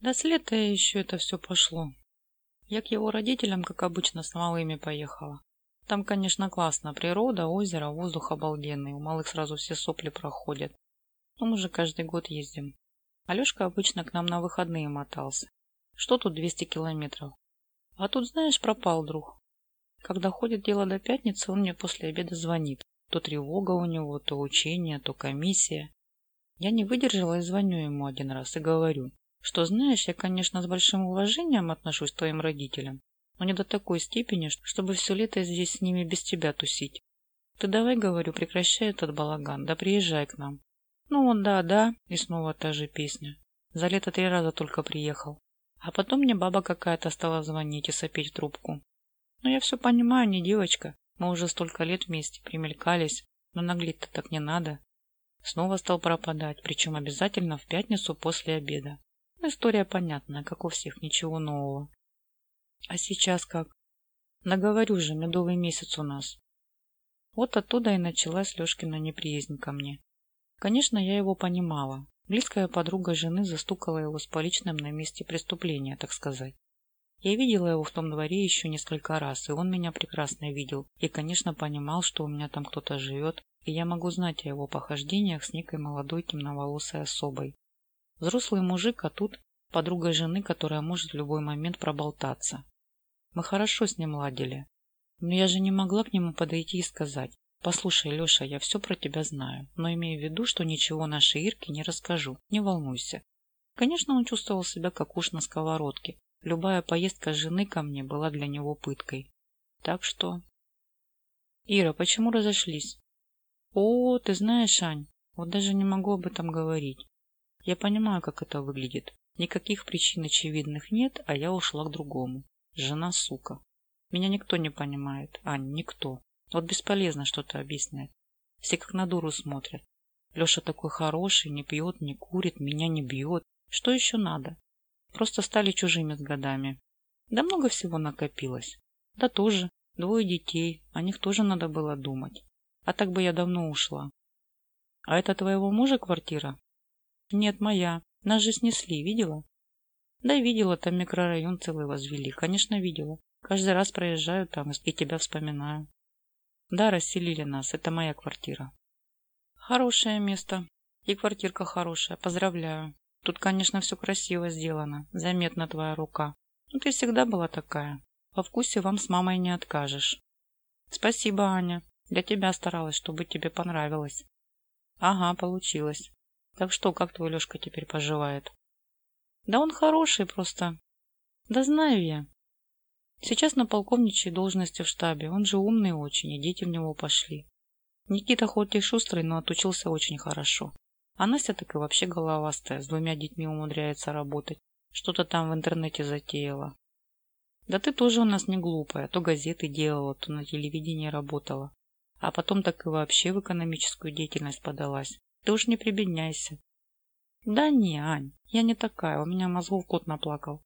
Да с лета еще это все пошло. Я к его родителям, как обычно, с малыми поехала. Там, конечно, классно. Природа, озеро, воздух обалденный. У малых сразу все сопли проходят. Но мы же каждый год ездим. Алешка обычно к нам на выходные мотался. Что тут 200 километров? А тут, знаешь, пропал друг. Когда ходит дело до пятницы, он мне после обеда звонит. То тревога у него, то учение, то комиссия. Я не выдержала и звоню ему один раз и говорю, что, знаешь, я, конечно, с большим уважением отношусь к твоим родителям, но не до такой степени, чтобы все лето здесь с ними без тебя тусить. Ты давай, говорю, прекращай этот балаган, да приезжай к нам. Ну, он да, да, и снова та же песня. За лето три раза только приехал. А потом мне баба какая-то стала звонить и сопеть трубку. Но я все понимаю, не девочка. Мы уже столько лет вместе примелькались, но наглеть-то так не надо. Снова стал пропадать, причем обязательно в пятницу после обеда. История понятная, как у всех, ничего нового. А сейчас как? Наговорю же, медовый месяц у нас. Вот оттуда и началась Лешкина неприязнь ко мне. Конечно, я его понимала. Близкая подруга жены застукала его с поличным на месте преступления, так сказать. Я видела его в том дворе еще несколько раз, и он меня прекрасно видел, и, конечно, понимал, что у меня там кто-то живет, и я могу знать о его похождениях с некой молодой темноволосой особой. Взрослый мужик, а тут подруга жены, которая может в любой момент проболтаться. Мы хорошо с ним ладили. Но я же не могла к нему подойти и сказать, «Послушай, Леша, я все про тебя знаю, но имею в виду, что ничего нашей Ирке не расскажу, не волнуйся». Конечно, он чувствовал себя как уж на сковородке. Любая поездка жены ко мне была для него пыткой. Так что... Ира, почему разошлись? О, ты знаешь, Ань, вот даже не могу об этом говорить. Я понимаю, как это выглядит. Никаких причин очевидных нет, а я ушла к другому. Жена сука. Меня никто не понимает, Ань, никто. Вот бесполезно что-то объяснять. Все как на дуру смотрят. Леша такой хороший, не пьет, не курит, меня не бьет. Что еще надо? Просто стали чужими с годами. Да много всего накопилось. Да тоже. Двое детей. О них тоже надо было думать. А так бы я давно ушла. А это твоего мужа квартира? Нет, моя. Нас же снесли, видела? Да, видела, там микрорайон целый возвели. Конечно, видела. Каждый раз проезжаю там и тебя вспоминаю. Да, расселили нас. Это моя квартира. Хорошее место. И квартирка хорошая. Поздравляю. Тут, конечно, все красиво сделано. Заметна твоя рука. Но ты всегда была такая. По вкусе вам с мамой не откажешь. Спасибо, Аня. Для тебя старалась, чтобы тебе понравилось. Ага, получилось. Так что, как твой Лешка теперь поживает? Да он хороший просто. Да знаю я. Сейчас на полковничьей должности в штабе. Он же умный очень, и дети в него пошли. Никита хоть и шустрый, но отучился очень хорошо. А Настя так и вообще головастая, с двумя детьми умудряется работать. Что-то там в интернете затеяла. Да ты тоже у нас не глупая. То газеты делала, то на телевидении работала. А потом так и вообще в экономическую деятельность подалась. Ты уж не прибедняйся. Да не, Ань, я не такая, у меня мозгов кот наплакал.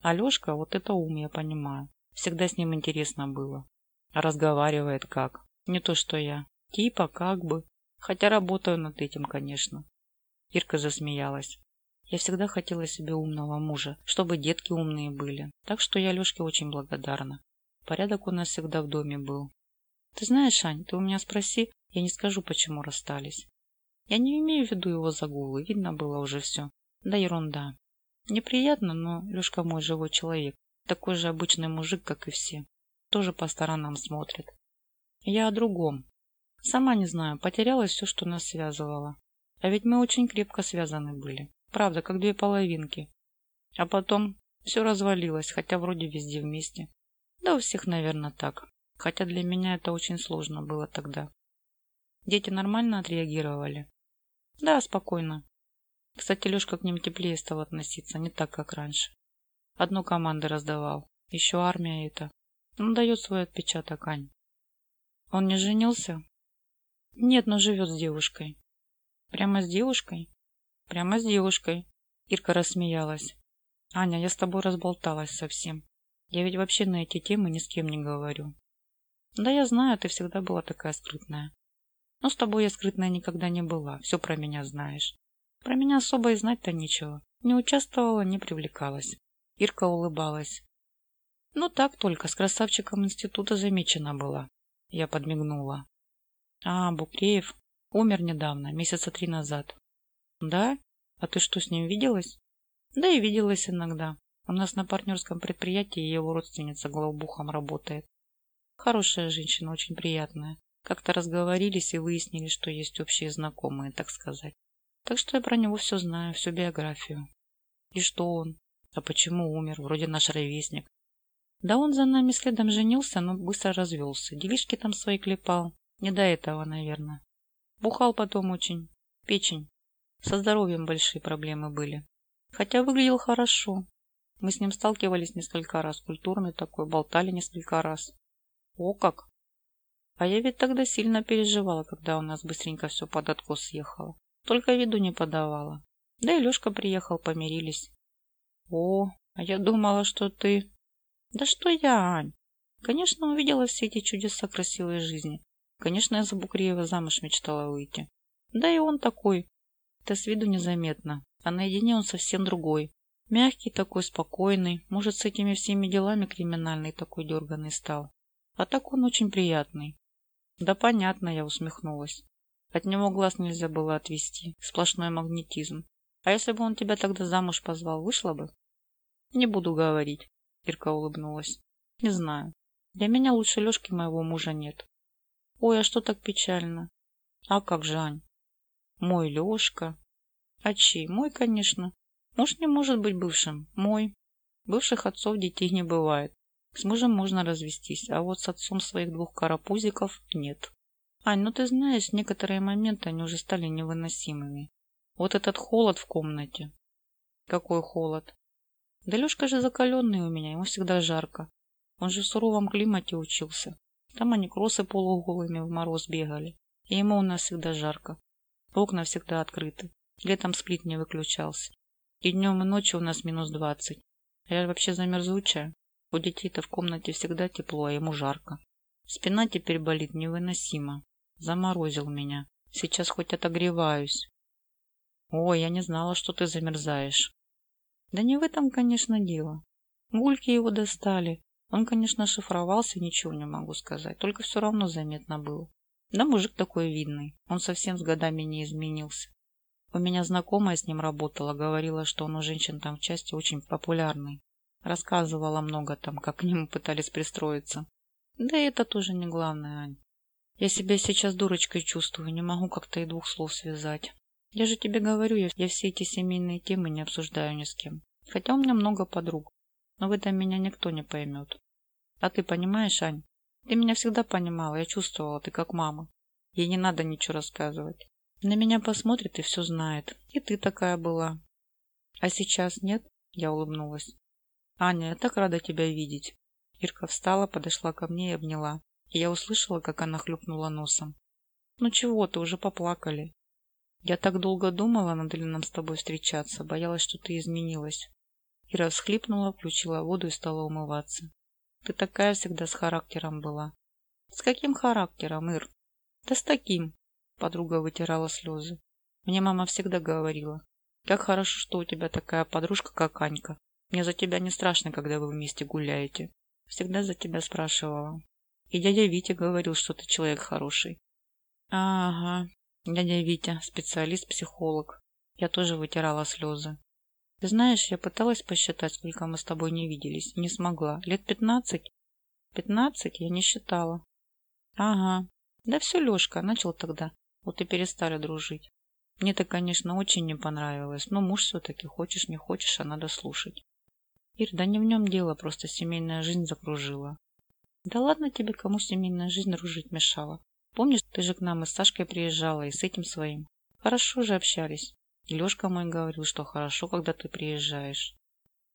Алешка, вот это ум, я понимаю. Всегда с ним интересно было. Разговаривает как? Не то, что я. Типа, как бы. Хотя работаю над этим, конечно. Ирка засмеялась. Я всегда хотела себе умного мужа, чтобы детки умные были. Так что я Лешке очень благодарна. Порядок у нас всегда в доме был. Ты знаешь, Ань, ты у меня спроси, я не скажу, почему расстались. Я не имею в виду его загулы, видно было уже все. Да ерунда. Неприятно, но Лешка мой живой человек. Такой же обычный мужик, как и все. Тоже по сторонам смотрит. Я о другом. Сама не знаю, потерялось все, что нас связывало. А ведь мы очень крепко связаны были. Правда, как две половинки. А потом все развалилось, хотя вроде везде вместе. Да у всех, наверное, так. Хотя для меня это очень сложно было тогда. Дети нормально отреагировали? Да, спокойно. Кстати, Лешка к ним теплее стал относиться, не так, как раньше. Одну команду раздавал. Еще армия это. Он дает свой отпечаток, Ань. Он не женился? Нет, но живет с девушкой. Прямо с девушкой? Прямо с девушкой. Ирка рассмеялась. Аня, я с тобой разболталась совсем. Я ведь вообще на эти темы ни с кем не говорю. Да я знаю, ты всегда была такая скрытная. Но с тобой я скрытная никогда не была, все про меня знаешь. Про меня особо и знать-то нечего. Не участвовала, не привлекалась. Ирка улыбалась. Ну так только, с красавчиком института замечена была. Я подмигнула. А, Букреев умер недавно, месяца три назад. Да? А ты что, с ним виделась? Да и виделась иногда. У нас на партнерском предприятии его родственница главбухом работает. Хорошая женщина, очень приятная. Как-то разговорились и выяснили, что есть общие знакомые, так сказать. Так что я про него все знаю, всю биографию. И что он? А почему умер? Вроде наш ровесник. Да он за нами следом женился, но быстро развелся. Делишки там свои клепал. Не до этого, наверное. Бухал потом очень. Печень. Со здоровьем большие проблемы были. Хотя выглядел хорошо. Мы с ним сталкивались несколько раз. Культурный такой, болтали несколько раз. О как! А я ведь тогда сильно переживала, когда у нас быстренько все под откос съехало. Только виду не подавала. Да и Лешка приехал, помирились. О, а я думала, что ты... Да что я, Ань? Конечно, увидела все эти чудеса красивой жизни. Конечно, я за Букреева замуж мечтала выйти. Да и он такой. Это с виду незаметно. А наедине он совсем другой. Мягкий такой, спокойный. Может, с этими всеми делами криминальный такой дерганный стал. А так он очень приятный. Да понятно, я усмехнулась. От него глаз нельзя было отвести. Сплошной магнетизм. А если бы он тебя тогда замуж позвал, вышла бы? Не буду говорить. Ирка улыбнулась. Не знаю. Для меня лучше Лешки моего мужа нет. Ой, а что так печально? А как же, Ань? Мой Лешка. А чей? Мой, конечно. Муж не может быть бывшим. Мой. Бывших отцов детей не бывает. С мужем можно развестись, а вот с отцом своих двух карапузиков нет. Ань, ну ты знаешь, некоторые моменты они уже стали невыносимыми. Вот этот холод в комнате. Какой холод? Да Лешка же закаленный у меня, ему всегда жарко. Он же в суровом климате учился. Там они кросы полуголыми в мороз бегали. И ему у нас всегда жарко. Окна всегда открыты. Летом сплит не выключался. И днем, и ночью у нас минус двадцать. Я вообще замерзучая. У детей-то в комнате всегда тепло, а ему жарко. Спина теперь болит невыносимо. Заморозил меня. Сейчас хоть отогреваюсь. Ой, я не знала, что ты замерзаешь. Да не в этом, конечно, дело. Гульки его достали. Он, конечно, шифровался, ничего не могу сказать. Только все равно заметно было. Да мужик такой видный. Он совсем с годами не изменился. У меня знакомая с ним работала, говорила, что он у женщин там в части очень популярный. Рассказывала много там, как к нему пытались пристроиться. Да и это тоже не главное, Ань. Я себя сейчас дурочкой чувствую, не могу как-то и двух слов связать. Я же тебе говорю, я, я все эти семейные темы не обсуждаю ни с кем. Хотя у меня много подруг. Но в этом меня никто не поймет. А ты понимаешь, Ань? Ты меня всегда понимала, я чувствовала, ты как мама. Ей не надо ничего рассказывать. На меня посмотрит и все знает. И ты такая была. А сейчас нет? Я улыбнулась. «Аня, я так рада тебя видеть!» Ирка встала, подошла ко мне и обняла. И я услышала, как она хлюпнула носом. «Ну чего ты, уже поплакали?» «Я так долго думала, надо ли нам с тобой встречаться, боялась, что ты изменилась». Ира всхлипнула, включила воду и стала умываться. «Ты такая всегда с характером была». «С каким характером, Ир?» «Да с таким!» Подруга вытирала слезы. Мне мама всегда говорила, как хорошо, что у тебя такая подружка, как Анька. Мне за тебя не страшно, когда вы вместе гуляете. Всегда за тебя спрашивала. И дядя Витя говорил, что ты человек хороший. Ага, дядя Витя, специалист-психолог. Я тоже вытирала слезы. Ты знаешь, я пыталась посчитать, сколько мы с тобой не виделись, не смогла. Лет пятнадцать? Пятнадцать? Я не считала. Ага. Да все, Лешка, начал тогда. Вот и перестали дружить. Мне-то, конечно, очень не понравилось, но муж все-таки, хочешь не хочешь, а надо слушать. Ир, да не в нем дело, просто семейная жизнь закружила. Да ладно тебе, кому семейная жизнь дружить мешала. Помнишь, ты же к нам и с Сашкой приезжала, и с этим своим. Хорошо же общались. И Лешка мой говорил, что хорошо, когда ты приезжаешь.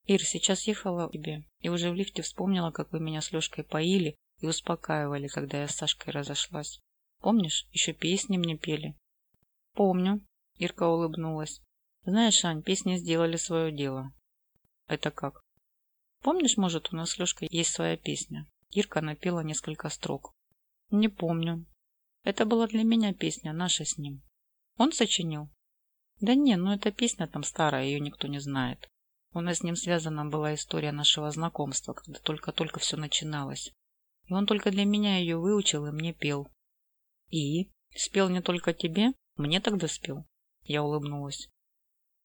Ир, сейчас ехала к тебе, и уже в лифте вспомнила, как вы меня с Лешкой поили и успокаивали, когда я с Сашкой разошлась. Помнишь, еще песни мне пели? Помню. Ирка улыбнулась. Знаешь, Ань, песни сделали свое дело. Это как? Помнишь, может, у нас с Лешкой есть своя песня? Ирка напела несколько строк. Не помню. Это была для меня песня, наша с ним. Он сочинил? Да не, ну эта песня там старая, ее никто не знает. У нас с ним связана была история нашего знакомства, когда только-только все начиналось. И он только для меня ее выучил и мне пел. И? Спел не только тебе? Мне тогда спел? Я улыбнулась.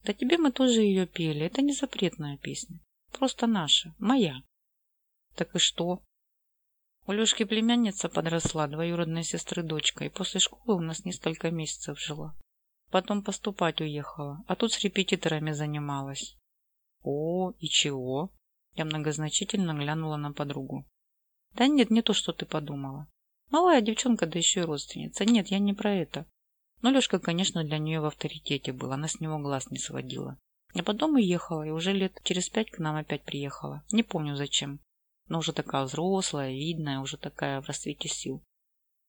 Да тебе мы тоже ее пели. Это не запретная песня. Просто наша. Моя. Так и что? У Лешки племянница подросла, двоюродная сестры дочка, и после школы у нас несколько месяцев жила. Потом поступать уехала, а тут с репетиторами занималась. О, и чего? Я многозначительно глянула на подругу. Да нет, не то, что ты подумала. Малая девчонка, да еще и родственница. Нет, я не про это. Но Лешка, конечно, для нее в авторитете был, она с него глаз не сводила. А потом уехала, и уже лет через пять к нам опять приехала. Не помню зачем. Но уже такая взрослая, видная, уже такая в расцвете сил.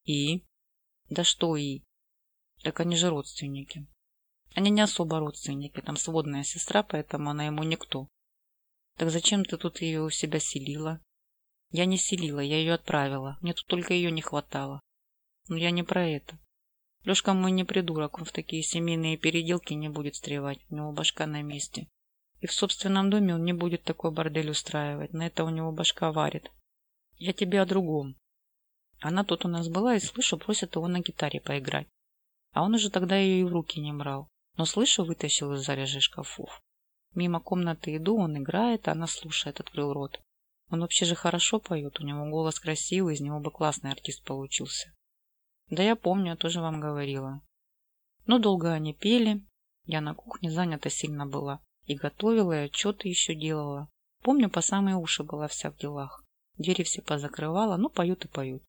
И? Да что и? Так они же родственники. Они не особо родственники, там сводная сестра, поэтому она ему никто. Так зачем ты тут ее у себя селила? Я не селила, я ее отправила. Мне тут только ее не хватало. Но я не про это. Лешка мой не придурок, он в такие семейные переделки не будет стревать, у него башка на месте. И в собственном доме он не будет такой бордель устраивать, на это у него башка варит. Я тебе о другом. Она тут у нас была и, слышу, просит его на гитаре поиграть. А он уже тогда ее и в руки не брал. Но, слышу, вытащил из заряжей шкафов. Мимо комнаты иду, он играет, а она слушает, открыл рот. Он вообще же хорошо поет, у него голос красивый, из него бы классный артист получился. Да я помню, я тоже вам говорила. Но долго они пели. Я на кухне занята сильно была. И готовила, и отчеты еще делала. Помню, по самые уши была вся в делах. Двери все позакрывала, ну, поют и поют.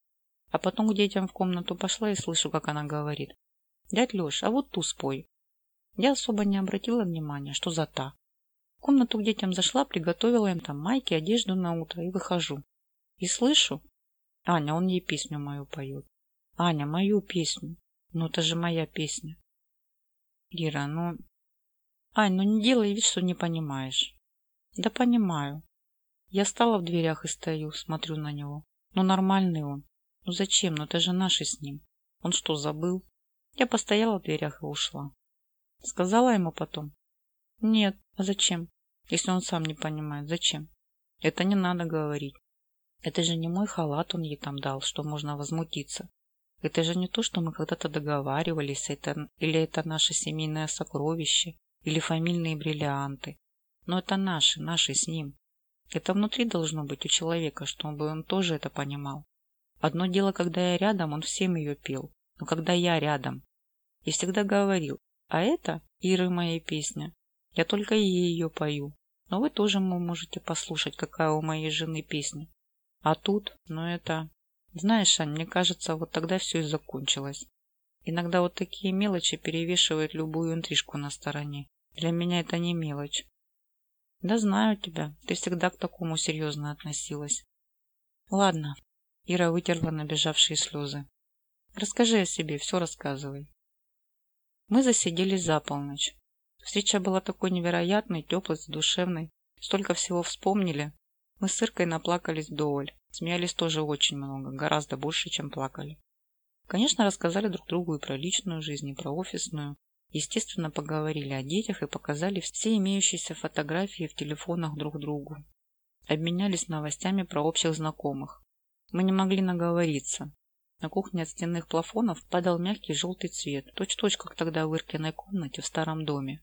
А потом к детям в комнату пошла и слышу, как она говорит. «Дядь Леш, а вот ту спой». Я особо не обратила внимания, что за та. В комнату к детям зашла, приготовила им там майки, одежду на утро и выхожу. И слышу, Аня, он ей песню мою поет. Аня, мою песню. Ну, это же моя песня. Ира, ну... Ань, ну не делай вид, что не понимаешь. Да понимаю. Я стала в дверях и стою, смотрю на него. Ну, нормальный он. Ну зачем? Ну это же наши с ним. Он что, забыл? Я постояла в дверях и ушла. Сказала ему потом. Нет, а зачем? Если он сам не понимает, зачем? Это не надо говорить. Это же не мой халат он ей там дал, что можно возмутиться. Это же не то, что мы когда-то договаривались, это, или это наше семейное сокровище, или фамильные бриллианты. Но это наши, наши с ним. Это внутри должно быть у человека, чтобы он тоже это понимал. Одно дело, когда я рядом, он всем ее пел. Но когда я рядом, я всегда говорил, а это Иры моя песня. Я только ей ее пою. Но вы тоже можете послушать, какая у моей жены песня. А тут, ну это... Знаешь, Ань, мне кажется, вот тогда все и закончилось. Иногда вот такие мелочи перевешивают любую интрижку на стороне. Для меня это не мелочь. Да знаю тебя, ты всегда к такому серьезно относилась. Ладно. Ира вытерла набежавшие слезы. Расскажи о себе, все рассказывай. Мы засиделись за полночь. Встреча была такой невероятной, теплой, задушевной. Столько всего вспомнили. Мы с Иркой наплакались вдоволь. Смеялись тоже очень много, гораздо больше, чем плакали. Конечно, рассказали друг другу и про личную жизнь, и про офисную. Естественно, поговорили о детях и показали все имеющиеся фотографии в телефонах друг другу. Обменялись новостями про общих знакомых. Мы не могли наговориться. На кухне от стенных плафонов падал мягкий желтый цвет, точь-точь, как тогда в Иркиной комнате в старом доме.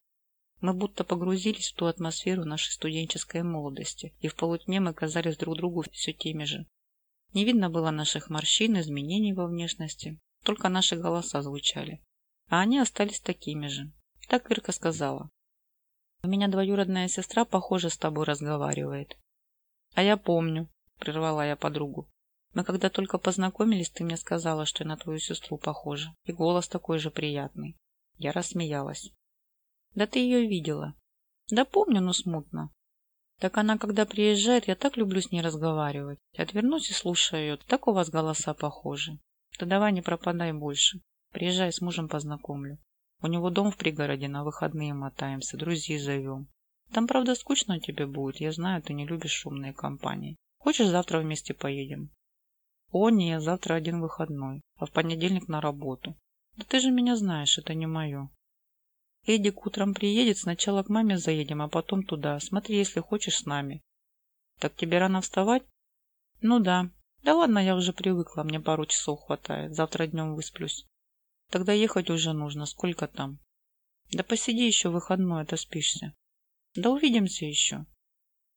Мы будто погрузились в ту атмосферу нашей студенческой молодости, и в полутьме мы казались друг другу все теми же. Не видно было наших морщин, изменений во внешности, только наши голоса звучали. А они остались такими же. Так Ирка сказала. У меня двоюродная сестра, похоже, с тобой разговаривает. А я помню, прервала я подругу. Мы когда только познакомились, ты мне сказала, что я на твою сестру похожа. И голос такой же приятный. Я рассмеялась. Да ты ее видела. Да помню, но смутно. Так она, когда приезжает, я так люблю с ней разговаривать. Отвернусь и слушаю ее. Так у вас голоса похожи. Да давай не пропадай больше. Приезжай с мужем познакомлю. У него дом в пригороде, на выходные мотаемся, друзей зовем. Там, правда, скучно тебе будет. Я знаю, ты не любишь шумные компании. Хочешь, завтра вместе поедем? О, нет, завтра один выходной, а в понедельник на работу. Да ты же меня знаешь, это не мое. Эдик утром приедет, сначала к маме заедем, а потом туда. Смотри, если хочешь, с нами. Так тебе рано вставать? Ну да. Да ладно, я уже привыкла, мне пару часов хватает. Завтра днем высплюсь. Тогда ехать уже нужно. Сколько там? Да посиди еще выходной, отоспишься. Да увидимся еще.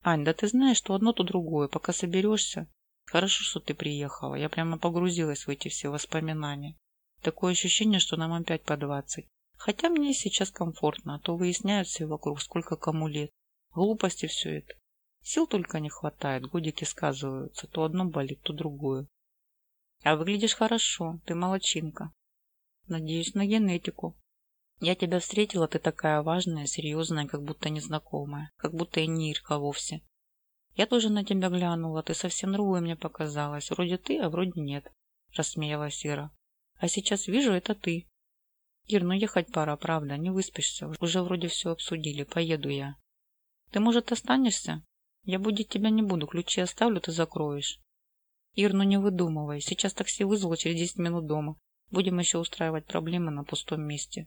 Ань, да ты знаешь, что одно, то другое. Пока соберешься. Хорошо, что ты приехала. Я прямо погрузилась в эти все воспоминания. Такое ощущение, что нам опять по двадцать. Хотя мне сейчас комфортно, а то выясняют все вокруг, сколько кому лет. Глупости все это. Сил только не хватает, годики сказываются. То одно болит, то другое. А выглядишь хорошо, ты молочинка. Надеюсь на генетику. Я тебя встретила, ты такая важная, серьезная, как будто незнакомая. Как будто и не Ирка вовсе. Я тоже на тебя глянула, ты совсем другой мне показалась. Вроде ты, а вроде нет. Рассмеялась Ира. А сейчас вижу, это ты. Ир, ну ехать пора, правда, не выспишься. Уже вроде все обсудили, поеду я. Ты, может, останешься? Я будить тебя не буду, ключи оставлю, ты закроешь. Ир, ну не выдумывай, сейчас такси вызову через десять минут дома. Будем еще устраивать проблемы на пустом месте.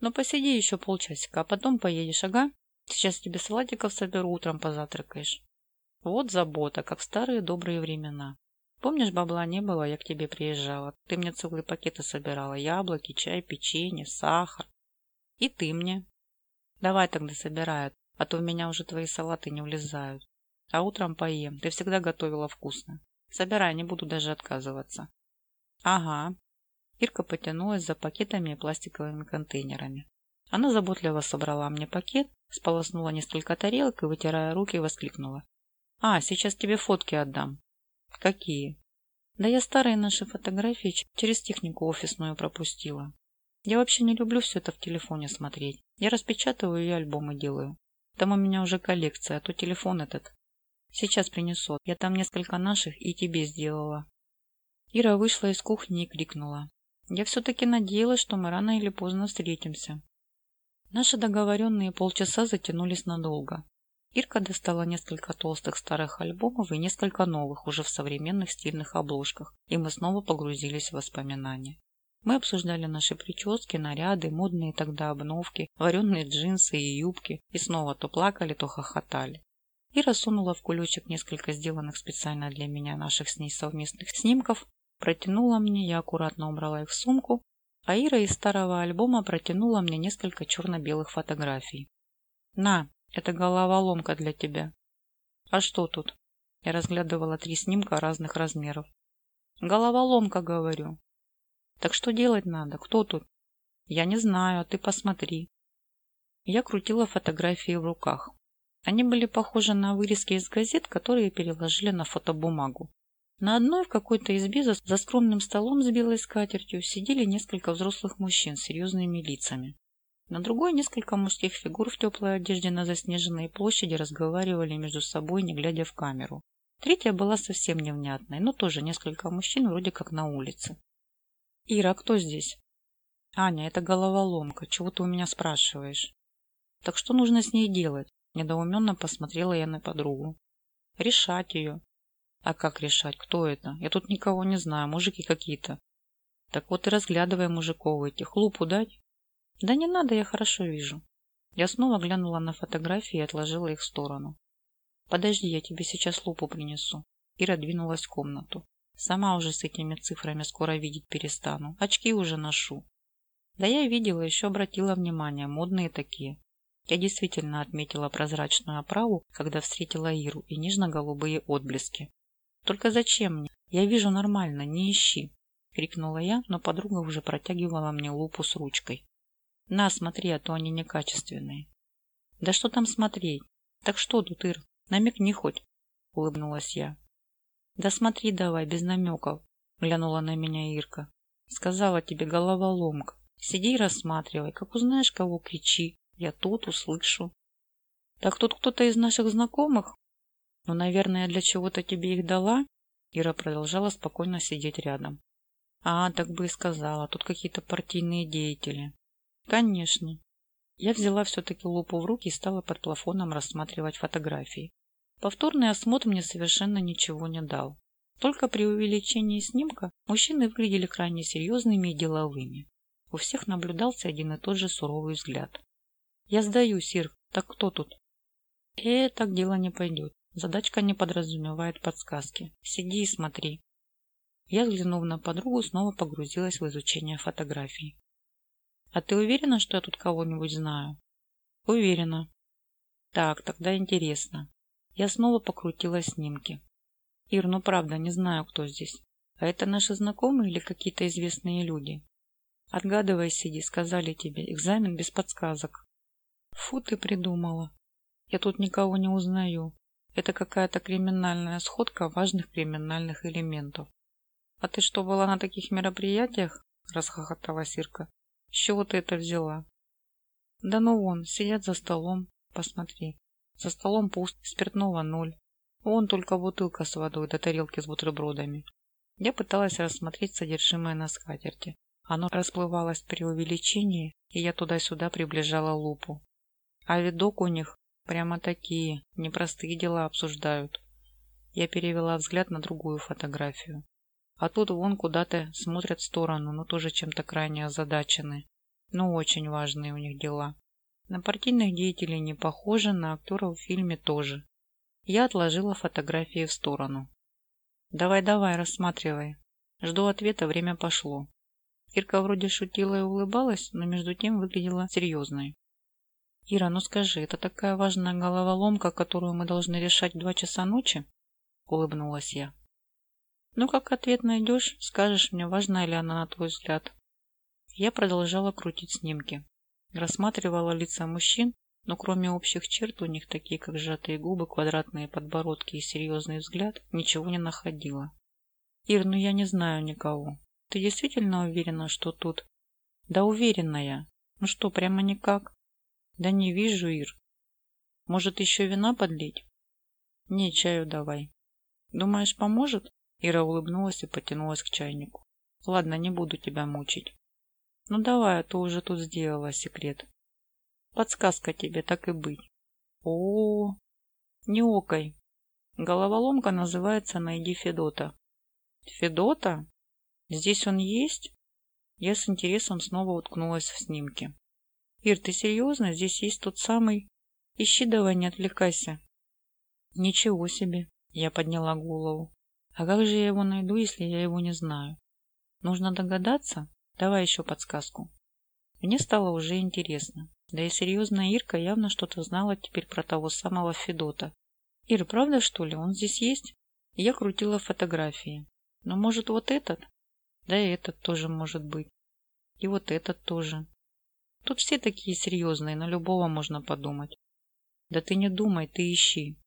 Ну посиди еще полчасика, а потом поедешь, ага? Сейчас тебе салатиков соберу, утром позавтракаешь. Вот забота, как в старые добрые времена. Помнишь, бабла не было, я к тебе приезжала. Ты мне целые пакеты собирала. Яблоки, чай, печенье, сахар. И ты мне. Давай тогда собирай, а то в меня уже твои салаты не влезают. А утром поем. Ты всегда готовила вкусно. Собирай, не буду даже отказываться. Ага. Ирка потянулась за пакетами и пластиковыми контейнерами. Она заботливо собрала мне пакет, сполоснула несколько тарелок и, вытирая руки, воскликнула. «А, сейчас тебе фотки отдам. Какие? Да я старые наши фотографии через технику офисную пропустила. Я вообще не люблю все это в телефоне смотреть. Я распечатываю и альбомы делаю. Там у меня уже коллекция, а то телефон этот. Сейчас принесу. Я там несколько наших и тебе сделала. Ира вышла из кухни и крикнула. Я все-таки надеялась, что мы рано или поздно встретимся. Наши договоренные полчаса затянулись надолго. Ирка достала несколько толстых старых альбомов и несколько новых, уже в современных стильных обложках, и мы снова погрузились в воспоминания. Мы обсуждали наши прически, наряды, модные тогда обновки, вареные джинсы и юбки, и снова то плакали, то хохотали. Ира сунула в кулечек несколько сделанных специально для меня наших с ней совместных снимков, протянула мне, я аккуратно убрала их в сумку, а Ира из старого альбома протянула мне несколько черно-белых фотографий. «На, это головоломка для тебя. А что тут? Я разглядывала три снимка разных размеров. Головоломка, говорю. Так что делать надо? Кто тут? Я не знаю, а ты посмотри. Я крутила фотографии в руках. Они были похожи на вырезки из газет, которые переложили на фотобумагу. На одной в какой-то избе за, скромным столом с белой скатертью сидели несколько взрослых мужчин с серьезными лицами. На другой несколько мужских фигур в теплой одежде на заснеженной площади разговаривали между собой, не глядя в камеру. Третья была совсем невнятной, но тоже несколько мужчин вроде как на улице. «Ира, а кто здесь?» «Аня, это головоломка. Чего ты у меня спрашиваешь?» «Так что нужно с ней делать?» Недоуменно посмотрела я на подругу. «Решать ее». «А как решать? Кто это? Я тут никого не знаю. Мужики какие-то». «Так вот и разглядывай мужиков этих. Лупу дать?» Да не надо, я хорошо вижу. Я снова глянула на фотографии и отложила их в сторону. Подожди, я тебе сейчас лупу принесу. Ира двинулась в комнату. Сама уже с этими цифрами скоро видеть перестану. Очки уже ношу. Да я видела, еще обратила внимание, модные такие. Я действительно отметила прозрачную оправу, когда встретила Иру и нежно-голубые отблески. Только зачем мне? Я вижу нормально, не ищи. Крикнула я, но подруга уже протягивала мне лупу с ручкой. На, смотри, а то они некачественные. Да что там смотреть? Так что тут, Ир, намекни хоть, улыбнулась я. Да смотри давай, без намеков, глянула на меня Ирка. Сказала тебе головоломка. Сиди и рассматривай, как узнаешь, кого кричи. Я тут услышу. Так тут кто-то из наших знакомых? Ну, наверное, для чего-то тебе их дала? Ира продолжала спокойно сидеть рядом. А, так бы и сказала, тут какие-то партийные деятели. Конечно. Я взяла все-таки лупу в руки и стала под плафоном рассматривать фотографии. Повторный осмотр мне совершенно ничего не дал. Только при увеличении снимка мужчины выглядели крайне серьезными и деловыми. У всех наблюдался один и тот же суровый взгляд. «Я сдаюсь, Ир. Так кто тут?» «Э, так дело не пойдет. Задачка не подразумевает подсказки. Сиди и смотри». Я, взглянув на подругу, снова погрузилась в изучение фотографий. «А ты уверена, что я тут кого-нибудь знаю?» «Уверена». «Так, тогда интересно». Я снова покрутила снимки. «Ир, ну правда, не знаю, кто здесь. А это наши знакомые или какие-то известные люди?» «Отгадывай, сиди, сказали тебе. Экзамен без подсказок». «Фу, ты придумала. Я тут никого не узнаю. Это какая-то криминальная сходка важных криминальных элементов. А ты что, была на таких мероприятиях? Расхохоталась Ирка. С чего ты это взяла? Да ну вон, сидят за столом. Посмотри. За столом пуст, спиртного ноль. Вон только бутылка с водой до тарелки с бутербродами. Я пыталась рассмотреть содержимое на скатерти. Оно расплывалось при увеличении, и я туда-сюда приближала лупу. А видок у них прямо такие, непростые дела обсуждают. Я перевела взгляд на другую фотографию. А тут вон куда-то смотрят в сторону, но тоже чем-то крайне озадачены. Ну, очень важные у них дела. На партийных деятелей не похоже, на актеров в фильме тоже. Я отложила фотографии в сторону. «Давай-давай, рассматривай. Жду ответа, время пошло». Ирка вроде шутила и улыбалась, но между тем выглядела серьезной. «Ира, ну скажи, это такая важная головоломка, которую мы должны решать в два часа ночи?» — улыбнулась я. Ну, как ответ найдешь, скажешь мне, важна ли она на твой взгляд. Я продолжала крутить снимки. Рассматривала лица мужчин, но кроме общих черт у них, такие как сжатые губы, квадратные подбородки и серьезный взгляд, ничего не находила. Ир, ну я не знаю никого. Ты действительно уверена, что тут? Да уверена я. Ну что, прямо никак? Да не вижу, Ир. Может, еще вина подлить? Не, чаю давай. Думаешь, поможет? Ира улыбнулась и потянулась к чайнику. Ладно, не буду тебя мучить. Ну давай, а то уже тут сделала секрет. Подсказка тебе, так и быть. О, -о, -о. не окай. Головоломка называется «Найди Федота». Федота? Здесь он есть? Я с интересом снова уткнулась в снимки. Ир, ты серьезно? Здесь есть тот самый... Ищи давай, не отвлекайся. Ничего себе. Я подняла голову. А как же я его найду, если я его не знаю? Нужно догадаться? Давай еще подсказку. Мне стало уже интересно. Да и серьезная Ирка явно что-то знала теперь про того самого Федота. Ир, правда что ли, он здесь есть? Я крутила фотографии. Но может вот этот? Да и этот тоже может быть. И вот этот тоже. Тут все такие серьезные, на любого можно подумать. Да ты не думай, ты ищи.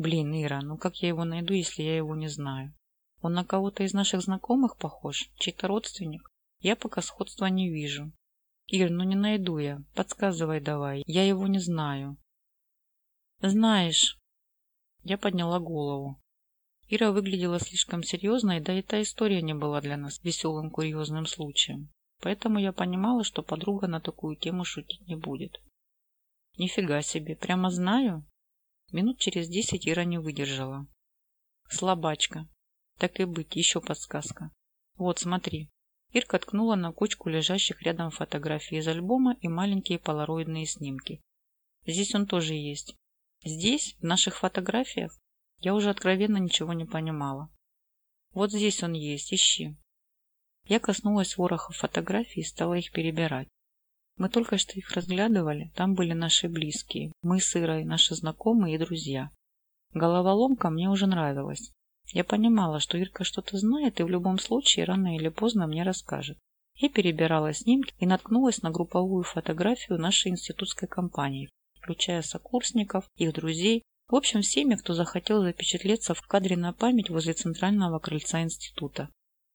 Блин, Ира, ну как я его найду, если я его не знаю? Он на кого-то из наших знакомых похож? Чей-то родственник? Я пока сходства не вижу. Ир, ну не найду я. Подсказывай давай. Я его не знаю. Знаешь. Я подняла голову. Ира выглядела слишком серьезной, да и та история не была для нас веселым курьезным случаем. Поэтому я понимала, что подруга на такую тему шутить не будет. Нифига себе, прямо знаю? Минут через десять Ира не выдержала. Слабачка. Так и быть, еще подсказка. Вот, смотри. Ирка ткнула на кучку лежащих рядом фотографий из альбома и маленькие полароидные снимки. Здесь он тоже есть. Здесь, в наших фотографиях, я уже откровенно ничего не понимала. Вот здесь он есть, ищи. Я коснулась вороха фотографий и стала их перебирать. Мы только что их разглядывали, там были наши близкие, мы с Ирой, наши знакомые и друзья. Головоломка мне уже нравилась. Я понимала, что Ирка что-то знает и в любом случае рано или поздно мне расскажет. Я перебирала снимки и наткнулась на групповую фотографию нашей институтской компании, включая сокурсников, их друзей, в общем, всеми, кто захотел запечатлеться в кадре на память возле центрального крыльца института.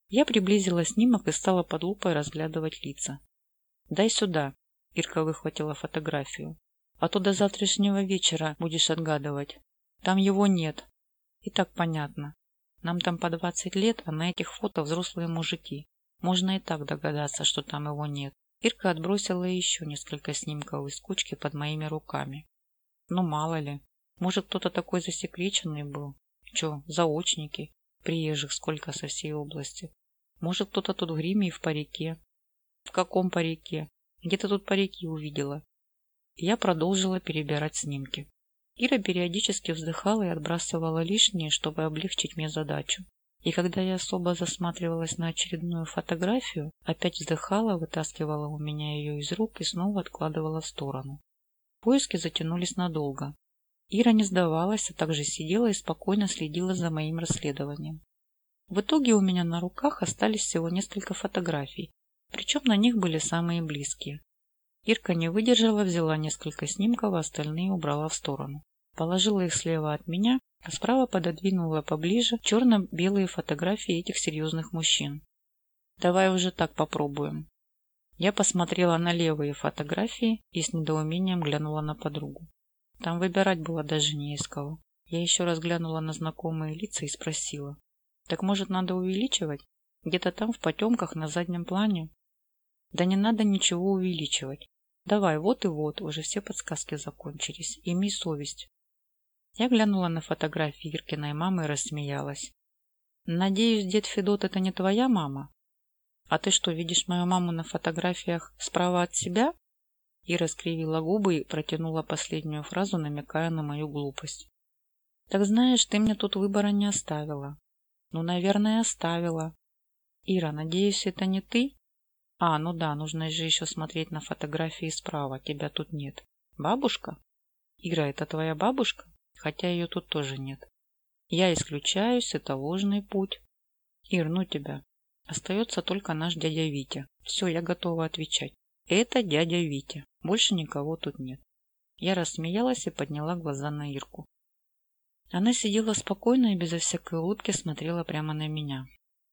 Я приблизила снимок и стала под лупой разглядывать лица. Дай сюда. Ирка выхватила фотографию. А то до завтрашнего вечера будешь отгадывать. Там его нет. И так понятно. Нам там по двадцать лет, а на этих фото взрослые мужики. Можно и так догадаться, что там его нет. Ирка отбросила еще несколько снимков из кучки под моими руками. Ну, мало ли. Может, кто-то такой засекреченный был. Че, заочники? Приезжих сколько со всей области. Может, кто-то тут в гриме и в парике. В каком парике? Где ты тут парики увидела? Я продолжила перебирать снимки. Ира периодически вздыхала и отбрасывала лишнее, чтобы облегчить мне задачу. И когда я особо засматривалась на очередную фотографию, опять вздыхала, вытаскивала у меня ее из рук и снова откладывала в сторону. Поиски затянулись надолго. Ира не сдавалась, а также сидела и спокойно следила за моим расследованием. В итоге у меня на руках остались всего несколько фотографий, причем на них были самые близкие. Ирка не выдержала, взяла несколько снимков, а остальные убрала в сторону. Положила их слева от меня, а справа пододвинула поближе черно-белые фотографии этих серьезных мужчин. Давай уже так попробуем. Я посмотрела на левые фотографии и с недоумением глянула на подругу. Там выбирать было даже не из кого. Я еще раз глянула на знакомые лица и спросила. Так может надо увеличивать? Где-то там в потемках на заднем плане? Да не надо ничего увеличивать. Давай, вот и вот, уже все подсказки закончились. Имей совесть. Я глянула на фотографии Иркиной мамы и рассмеялась. «Надеюсь, дед Федот, это не твоя мама? А ты что, видишь мою маму на фотографиях справа от себя?» Ира скривила губы и протянула последнюю фразу, намекая на мою глупость. «Так знаешь, ты мне тут выбора не оставила». «Ну, наверное, оставила». «Ира, надеюсь, это не ты?» «А, ну да, нужно же еще смотреть на фотографии справа, тебя тут нет». «Бабушка?» «Ира, это твоя бабушка?» хотя ее тут тоже нет. Я исключаюсь, это ложный путь. Ир, ну тебя. Остается только наш дядя Витя. Все, я готова отвечать. Это дядя Витя. Больше никого тут нет. Я рассмеялась и подняла глаза на Ирку. Она сидела спокойно и безо всякой улыбки смотрела прямо на меня.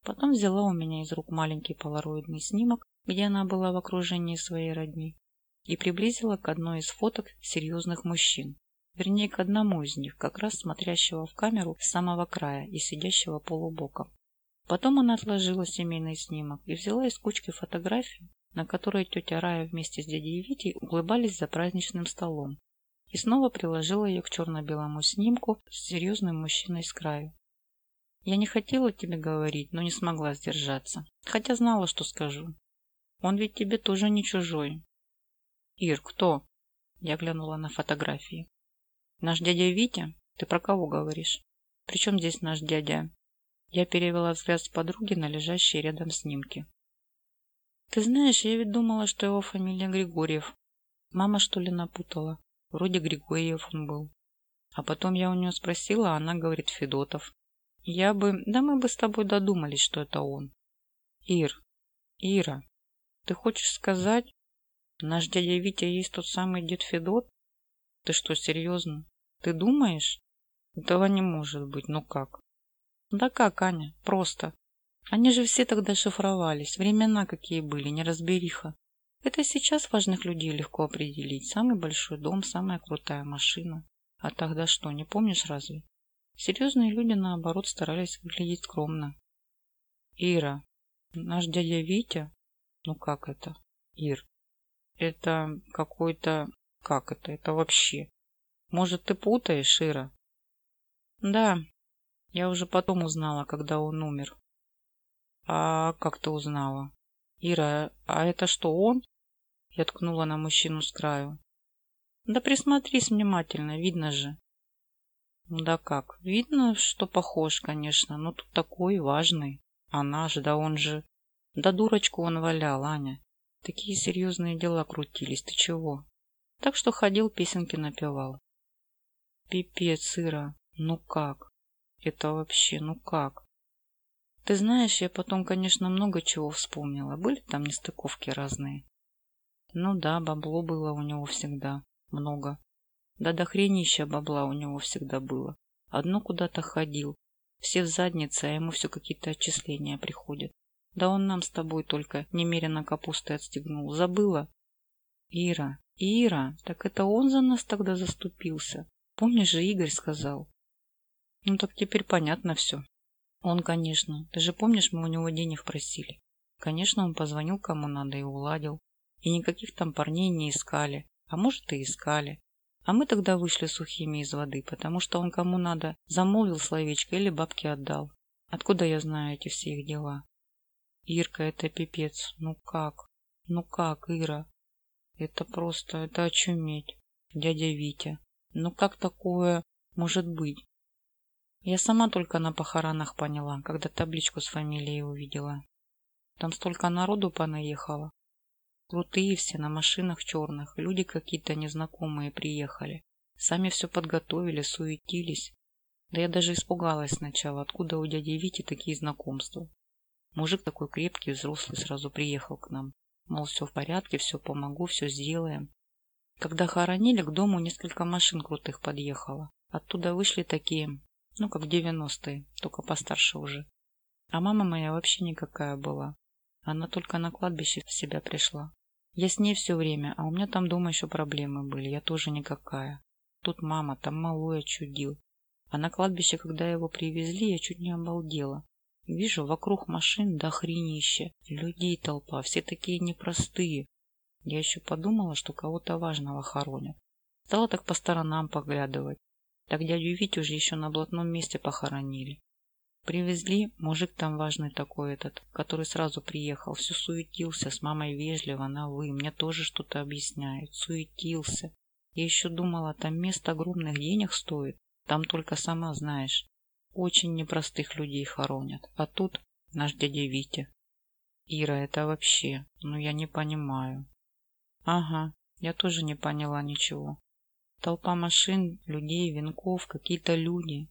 Потом взяла у меня из рук маленький полароидный снимок, где она была в окружении своей родни, и приблизила к одной из фоток серьезных мужчин. Вернее, к одному из них, как раз смотрящего в камеру с самого края и сидящего полубоком. Потом она отложила семейный снимок и взяла из кучки фотографий, на которой тетя Рая вместе с дядей Витей улыбались за праздничным столом, и снова приложила ее к черно-белому снимку с серьезным мужчиной с краю. Я не хотела тебе говорить, но не смогла сдержаться, хотя знала, что скажу. Он ведь тебе тоже не чужой. Ир, кто? Я глянула на фотографии. Наш дядя Витя? Ты про кого говоришь? Причем здесь наш дядя? Я перевела взгляд с подруги на лежащие рядом снимки. Ты знаешь, я ведь думала, что его фамилия Григорьев. Мама, что ли, напутала? Вроде Григорьев он был. А потом я у нее спросила, а она говорит Федотов. Я бы... Да мы бы с тобой додумались, что это он. Ир, Ира, ты хочешь сказать, наш дядя Витя есть тот самый дед Федот? Ты что, серьезно? Ты думаешь? Этого не может быть. Ну как? Да как, Аня? Просто. Они же все тогда шифровались. Времена какие были, неразбериха. Это сейчас важных людей легко определить. Самый большой дом, самая крутая машина. А тогда что, не помнишь разве? Серьезные люди, наоборот, старались выглядеть скромно. Ира, наш дядя Витя? Ну как это, Ир? Это какой-то... Как это? Это вообще... Может, ты путаешь, Ира? Да, я уже потом узнала, когда он умер. А как ты узнала? Ира, а это что, он? Я ткнула на мужчину с краю. Да присмотрись внимательно, видно же. Да как, видно, что похож, конечно, но тут такой важный. А наш, да он же... Да дурочку он валял, Аня. Такие серьезные дела крутились, ты чего? Так что ходил, песенки напевал. Пипец, Ира, ну как? Это вообще, ну как? Ты знаешь, я потом, конечно, много чего вспомнила. Были там нестыковки разные. Ну да, бабло было у него всегда. Много. Да до хренища бабла у него всегда было. Одно куда-то ходил. Все в заднице, а ему все какие-то отчисления приходят. Да он нам с тобой только немерено капусты отстегнул. Забыла? Ира, Ира, так это он за нас тогда заступился. Помнишь же, Игорь сказал? Ну так теперь понятно все. Он, конечно. Ты же помнишь, мы у него денег просили. Конечно, он позвонил кому надо и уладил. И никаких там парней не искали. А может и искали. А мы тогда вышли сухими из воды, потому что он кому надо замолвил словечко или бабки отдал. Откуда я знаю эти все их дела? Ирка, это пипец. Ну как? Ну как, Ира? Это просто, это очуметь. Дядя Витя. Ну как такое может быть? Я сама только на похоронах поняла, когда табличку с фамилией увидела. Там столько народу понаехало. Крутые все на машинах черных, люди какие-то незнакомые приехали. Сами все подготовили, суетились. Да я даже испугалась сначала, откуда у дяди Вити такие знакомства. Мужик такой крепкий, взрослый, сразу приехал к нам. Мол, все в порядке, все помогу, все сделаем. Когда хоронили, к дому несколько машин крутых подъехало. Оттуда вышли такие, ну, как девяностые, только постарше уже. А мама моя вообще никакая была. Она только на кладбище в себя пришла. Я с ней все время, а у меня там дома еще проблемы были, я тоже никакая. Тут мама, там малое чудил. А на кладбище, когда его привезли, я чуть не обалдела. Вижу вокруг машин до хренище, людей толпа, все такие непростые. Я еще подумала, что кого-то важного хоронят. Стала так по сторонам поглядывать. Так дядю Витю уже еще на блатном месте похоронили. Привезли, мужик там важный такой этот, который сразу приехал, все суетился, с мамой вежливо, на вы, мне тоже что-то объясняет, суетился. Я еще думала, там место огромных денег стоит, там только сама знаешь. Очень непростых людей хоронят, а тут наш дядя Витя. Ира, это вообще, ну я не понимаю. Ага, я тоже не поняла ничего. Толпа машин, людей, венков, какие-то люди.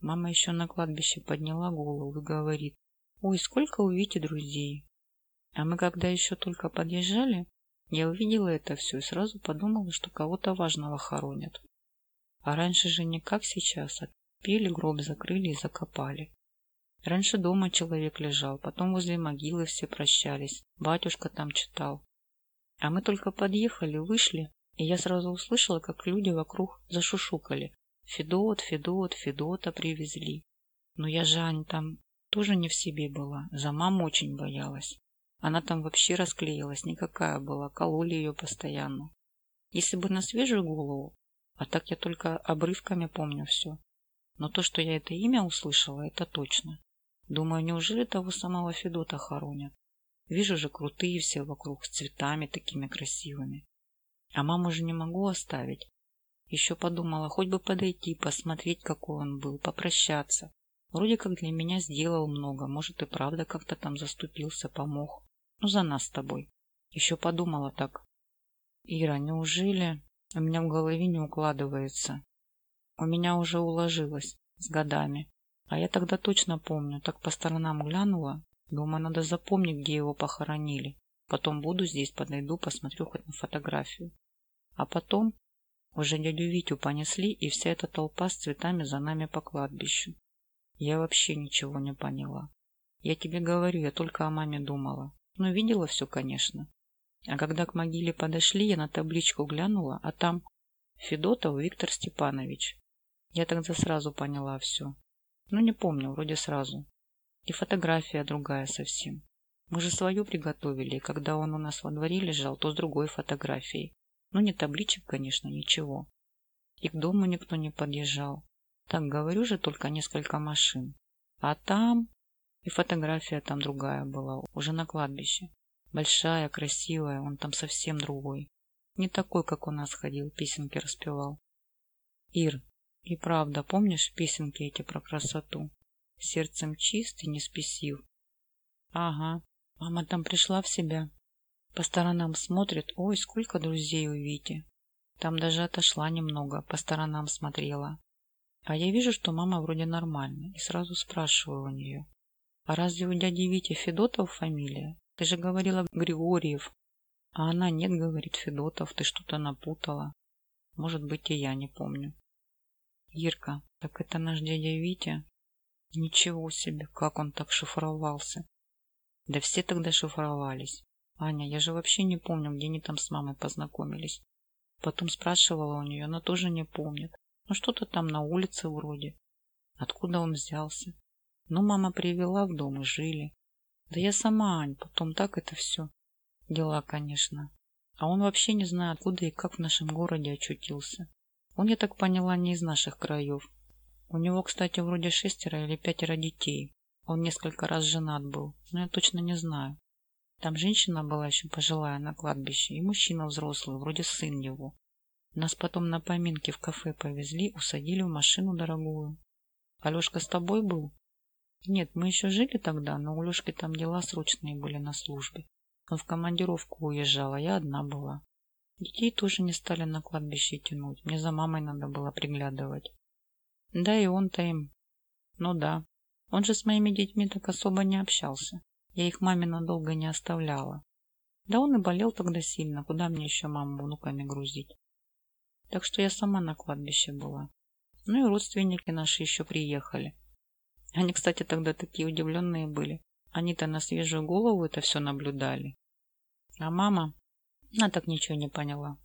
Мама еще на кладбище подняла голову и говорит, «Ой, сколько у Вити друзей!» А мы когда еще только подъезжали, я увидела это все и сразу подумала, что кого-то важного хоронят. А раньше же не как сейчас, а пели, гроб закрыли и закопали. Раньше дома человек лежал, потом возле могилы все прощались, батюшка там читал. А мы только подъехали, вышли, и я сразу услышала, как люди вокруг зашушукали. Федот, Федот, Федота привезли. Но я Жань там тоже не в себе была, за маму очень боялась. Она там вообще расклеилась, никакая была, кололи ее постоянно. Если бы на свежую голову, а так я только обрывками помню все. Но то, что я это имя услышала, это точно. Думаю, неужели того самого Федота хоронят? Вижу же крутые все вокруг, с цветами такими красивыми. А маму же не могу оставить. Еще подумала, хоть бы подойти, посмотреть, какой он был, попрощаться. Вроде как для меня сделал много, может и правда как-то там заступился, помог. Ну, за нас с тобой. Еще подумала так. Ира, неужели у меня в голове не укладывается? У меня уже уложилось с годами. А я тогда точно помню, так по сторонам глянула. Думаю, надо запомнить, где его похоронили. Потом буду здесь, подойду, посмотрю хоть на фотографию. А потом уже дядю Витю понесли, и вся эта толпа с цветами за нами по кладбищу. Я вообще ничего не поняла. Я тебе говорю, я только о маме думала. Ну, видела все, конечно. А когда к могиле подошли, я на табличку глянула, а там Федотов Виктор Степанович. Я тогда сразу поняла все. Ну, не помню, вроде сразу. И фотография другая совсем. Мы же свою приготовили, и когда он у нас во дворе лежал, то с другой фотографией. Ну, не табличек, конечно, ничего. И к дому никто не подъезжал. Так, говорю же, только несколько машин. А там... И фотография там другая была, уже на кладбище. Большая, красивая, он там совсем другой. Не такой, как у нас ходил, песенки распевал. Ир, и правда, помнишь песенки эти про красоту? Сердцем чист и не спесив. Ага, мама там пришла в себя, по сторонам смотрит. Ой, сколько друзей у Вити. Там даже отошла немного, по сторонам смотрела. А я вижу, что мама вроде нормальная, и сразу спрашиваю у нее. А разве у дяди Вити Федотов фамилия? Ты же говорила Григорьев. А она нет, говорит Федотов, ты что-то напутала. Может быть, и я не помню. Ирка, так это наш дядя Витя? Ничего себе, как он так шифровался. Да все тогда шифровались. Аня, я же вообще не помню, где они там с мамой познакомились. Потом спрашивала у нее, она тоже не помнит. Ну что-то там на улице вроде. Откуда он взялся? Ну, мама привела в дом и жили. Да я сама, Ань, потом так это все. Дела, конечно. А он вообще не знает, откуда и как в нашем городе очутился. Он, я так поняла, не из наших краев. У него, кстати, вроде шестеро или пятеро детей. Он несколько раз женат был, но я точно не знаю. Там женщина была еще пожилая на кладбище, и мужчина взрослый, вроде сын его. Нас потом на поминки в кафе повезли, усадили в машину дорогую. Алешка с тобой был? Нет, мы еще жили тогда, но у Лешки там дела срочные были на службе. Он в командировку уезжал, а я одна была. Детей тоже не стали на кладбище тянуть. Мне за мамой надо было приглядывать. Да и он-то им. Ну да. Он же с моими детьми так особо не общался. Я их маме надолго не оставляла. Да он и болел тогда сильно. Куда мне еще маму внуками грузить? Так что я сама на кладбище была. Ну и родственники наши еще приехали. Они, кстати, тогда такие удивленные были. Они-то на свежую голову это все наблюдали. А мама, она так ничего не поняла.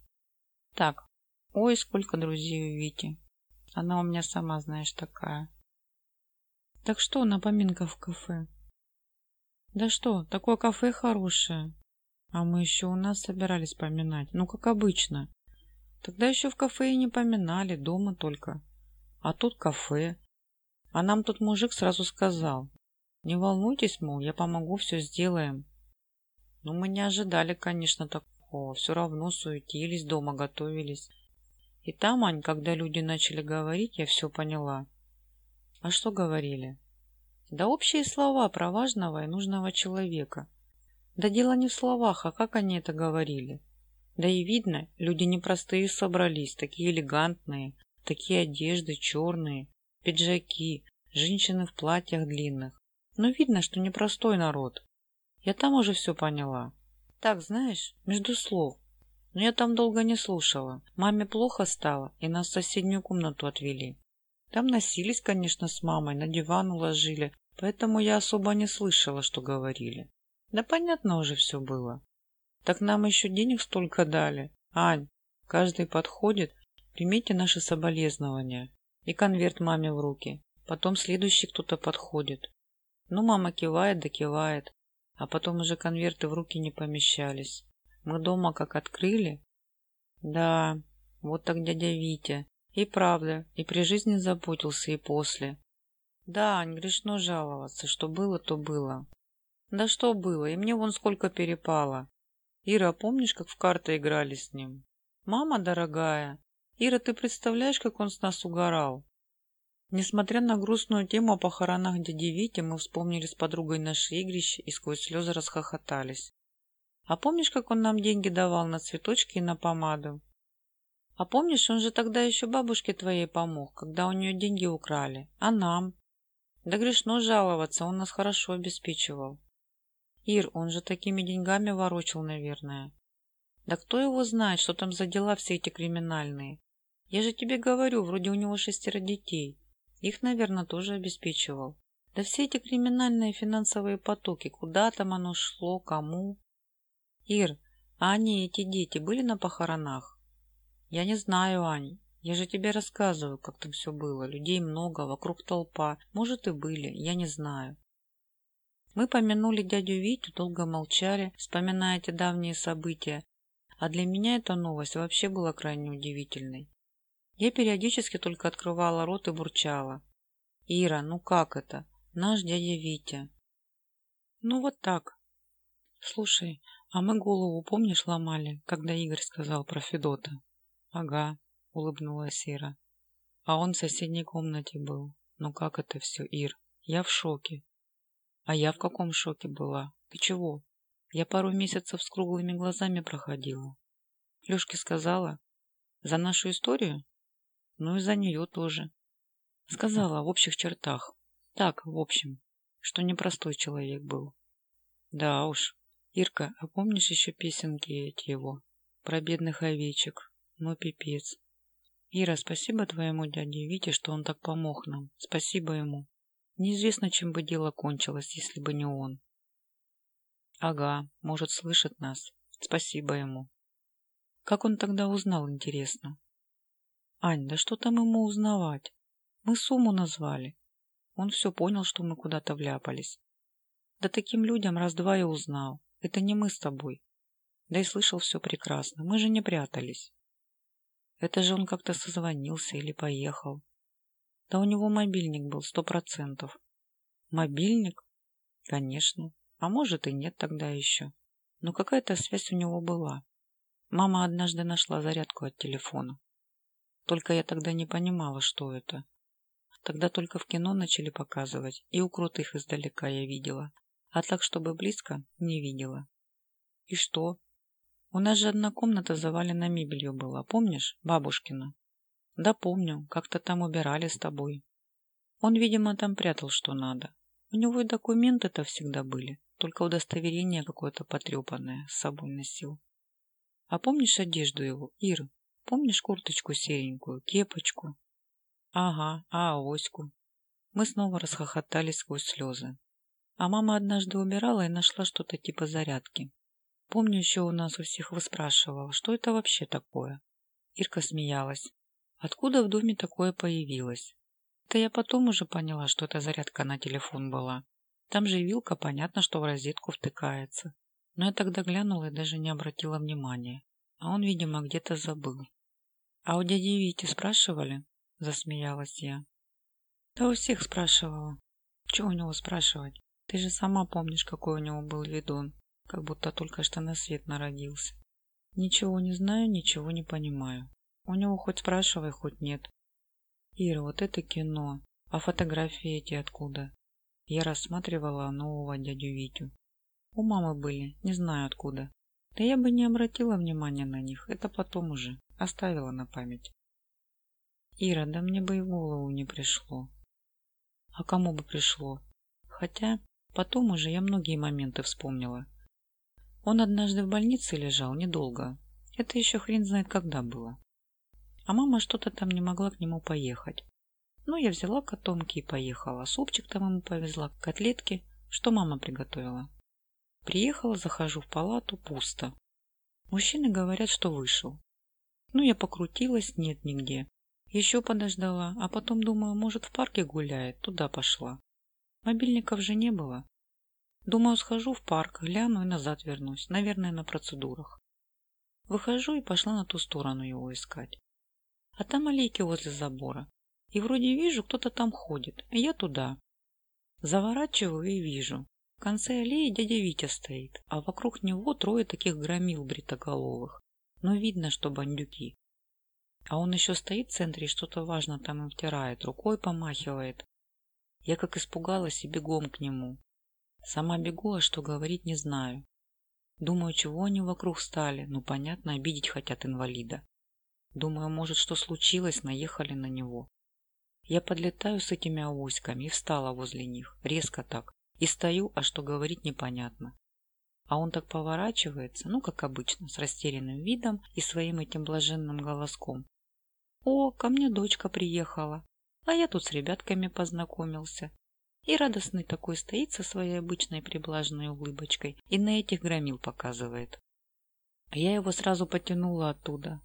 Так, ой, сколько друзей у Вити. Она у меня сама, знаешь, такая. Так что, на поминках в кафе? Да что, такое кафе хорошее. А мы еще у нас собирались поминать, ну, как обычно. Тогда еще в кафе и не поминали, дома только. А тут кафе. А нам тут мужик сразу сказал. Не волнуйтесь, мол, я помогу, все сделаем. Ну, мы не ожидали, конечно, такого. Все равно суетились, дома готовились. И там, Ань, когда люди начали говорить, я все поняла. А что говорили? Да общие слова про важного и нужного человека. Да дело не в словах, а как они это говорили. Да и видно, люди непростые собрались, такие элегантные, такие одежды черные, пиджаки, женщины в платьях длинных. Но видно, что непростой народ. Я там уже все поняла. Так, знаешь, между слов. Но я там долго не слушала. Маме плохо стало, и нас в соседнюю комнату отвели. Там носились, конечно, с мамой, на диван уложили, поэтому я особо не слышала, что говорили. Да понятно уже все было. Так нам еще денег столько дали. Ань, каждый подходит, примите наши соболезнования. И конверт маме в руки. Потом следующий кто-то подходит. Ну, мама кивает да кивает. А потом уже конверты в руки не помещались. Мы дома как открыли. Да, вот так дядя Витя. И правда, и при жизни заботился, и после. Да, не грешно жаловаться, что было, то было. Да что было, и мне вон сколько перепало. Ира, помнишь, как в карты играли с ним? Мама дорогая, Ира, ты представляешь, как он с нас угорал? Несмотря на грустную тему о похоронах дяди Вити, мы вспомнили с подругой наши игрища и сквозь слезы расхохотались. А помнишь, как он нам деньги давал на цветочки и на помаду? А помнишь, он же тогда еще бабушке твоей помог, когда у нее деньги украли. А нам? Да грешно жаловаться, он нас хорошо обеспечивал. Ир, он же такими деньгами ворочил, наверное. Да кто его знает, что там за дела все эти криминальные? Я же тебе говорю, вроде у него шестеро детей. Их, наверное, тоже обеспечивал. Да все эти криминальные финансовые потоки, куда там оно шло, кому? Ир, а они, эти дети, были на похоронах? Я не знаю, Ань. Я же тебе рассказываю, как там все было. Людей много, вокруг толпа. Может и были, я не знаю. Мы помянули дядю Витю, долго молчали, вспоминая эти давние события, а для меня эта новость вообще была крайне удивительной. Я периодически только открывала рот и бурчала. «Ира, ну как это? Наш дядя Витя». «Ну вот так». «Слушай, а мы голову, помнишь, ломали, когда Игорь сказал про Федота?» «Ага», — улыбнулась Ира. «А он в соседней комнате был. Ну как это все, Ир? Я в шоке. А я в каком шоке была? Ты чего? Я пару месяцев с круглыми глазами проходила. Лешке сказала. За нашу историю? Ну и за нее тоже. Сказала в общих чертах. Так, в общем, что непростой человек был. Да уж. Ирка, а помнишь еще песенки эти его? Про бедных овечек. Ну, пипец. Ира, спасибо твоему дяде Вите, что он так помог нам. Спасибо ему. Неизвестно, чем бы дело кончилось, если бы не он. Ага, может, слышит нас. Спасибо ему. Как он тогда узнал, интересно? Ань, да что там ему узнавать? Мы сумму назвали. Он все понял, что мы куда-то вляпались. Да таким людям раз-два и узнал. Это не мы с тобой. Да и слышал все прекрасно. Мы же не прятались. Это же он как-то созвонился или поехал. Да у него мобильник был, сто процентов. Мобильник? Конечно. А может и нет тогда еще. но какая-то связь у него была. Мама однажды нашла зарядку от телефона. Только я тогда не понимала, что это. Тогда только в кино начали показывать, и у крутых издалека я видела, а так, чтобы близко, не видела. И что? У нас же одна комната завалена мебелью была, помнишь, бабушкина? Да помню, как-то там убирали с тобой. Он, видимо, там прятал, что надо. У него и документы-то всегда были, только удостоверение какое-то потрепанное с собой носил. А помнишь одежду его, Ир? Помнишь курточку серенькую, кепочку? Ага, а авоську? Мы снова расхохотались сквозь слезы. А мама однажды убирала и нашла что-то типа зарядки. Помню, еще у нас у всех выспрашивала, что это вообще такое. Ирка смеялась. Откуда в доме такое появилось? Это я потом уже поняла, что это зарядка на телефон была. Там же вилка, понятно, что в розетку втыкается. Но я тогда глянула и даже не обратила внимания. А он, видимо, где-то забыл. А у дяди Вити спрашивали? Засмеялась я. Да у всех спрашивала. Чего у него спрашивать? Ты же сама помнишь, какой у него был видон как будто только что на свет народился. Ничего не знаю, ничего не понимаю. У него хоть спрашивай, хоть нет. Ира, вот это кино. А фотографии эти откуда? Я рассматривала нового дядю Витю. У мамы были, не знаю откуда. Да я бы не обратила внимания на них, это потом уже. Оставила на память. Ира, да мне бы и в голову не пришло. А кому бы пришло? Хотя потом уже я многие моменты вспомнила. Он однажды в больнице лежал недолго. Это еще хрен знает когда было. А мама что-то там не могла к нему поехать. Ну, я взяла котомки и поехала. Супчик там ему повезла, котлетки. Что мама приготовила? Приехала, захожу в палату, пусто. Мужчины говорят, что вышел. Ну, я покрутилась, нет нигде. Еще подождала, а потом думаю, может, в парке гуляет, туда пошла. Мобильников же не было. Думаю, схожу в парк, гляну и назад вернусь. Наверное, на процедурах. Выхожу и пошла на ту сторону его искать. А там аллейки возле забора. И вроде вижу, кто-то там ходит. И я туда. Заворачиваю и вижу. В конце аллеи дядя Витя стоит, а вокруг него трое таких громил бритоголовых. Но видно, что бандюки. А он еще стоит в центре и что-то важно там им втирает, рукой помахивает. Я как испугалась и бегом к нему. Сама бегу, а что говорить не знаю. Думаю, чего они вокруг стали, ну, понятно, обидеть хотят инвалида. Думаю, может, что случилось, наехали на него. Я подлетаю с этими авоськами и встала возле них, резко так, и стою, а что говорить непонятно. А он так поворачивается, ну, как обычно, с растерянным видом и своим этим блаженным голоском. «О, ко мне дочка приехала, а я тут с ребятками познакомился и радостный такой стоит со своей обычной приблаженной улыбочкой и на этих громил показывает. Я его сразу потянула оттуда.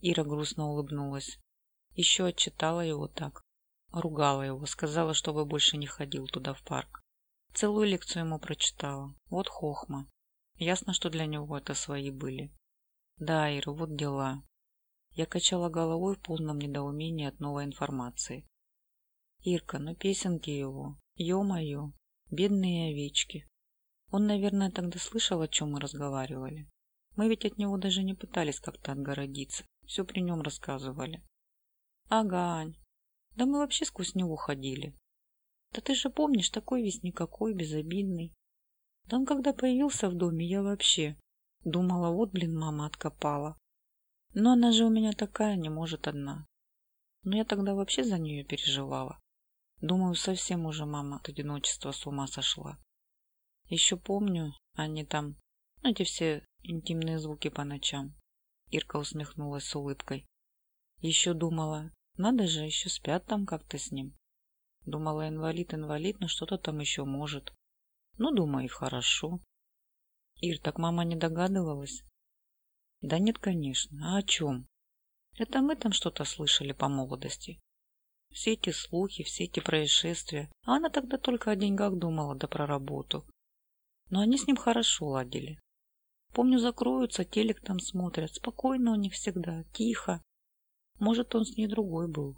Ира грустно улыбнулась. Еще отчитала его так. Ругала его, сказала, чтобы больше не ходил туда в парк. Целую лекцию ему прочитала. Вот хохма. Ясно, что для него это свои были. Да, Ира, вот дела. Я качала головой в полном недоумении от новой информации. Ирка, ну песенки его, Ё-моё, бедные овечки. Он, наверное, тогда слышал, о чем мы разговаривали. Мы ведь от него даже не пытались как-то отгородиться. Все при нем рассказывали. Ага, Ань. Да мы вообще сквозь него ходили. Да ты же помнишь, такой весь никакой, безобидный. Он когда появился в доме, я вообще думала, вот, блин, мама откопала. Но она же у меня такая, не может одна. Но я тогда вообще за нее переживала. Думаю, совсем уже мама от одиночества с ума сошла. Еще помню, они там, ну, эти все интимные звуки по ночам. Ирка усмехнулась с улыбкой. Еще думала, надо же, еще спят там как-то с ним. Думала, инвалид, инвалид, но что-то там еще может. Ну, думаю, хорошо. Ир, так мама не догадывалась? Да нет, конечно. А о чем? Это мы там что-то слышали по молодости. Все эти слухи, все эти происшествия. А она тогда только о деньгах думала, да про работу. Но они с ним хорошо ладили. Помню, закроются, телек там смотрят. Спокойно у них всегда, тихо. Может, он с ней другой был.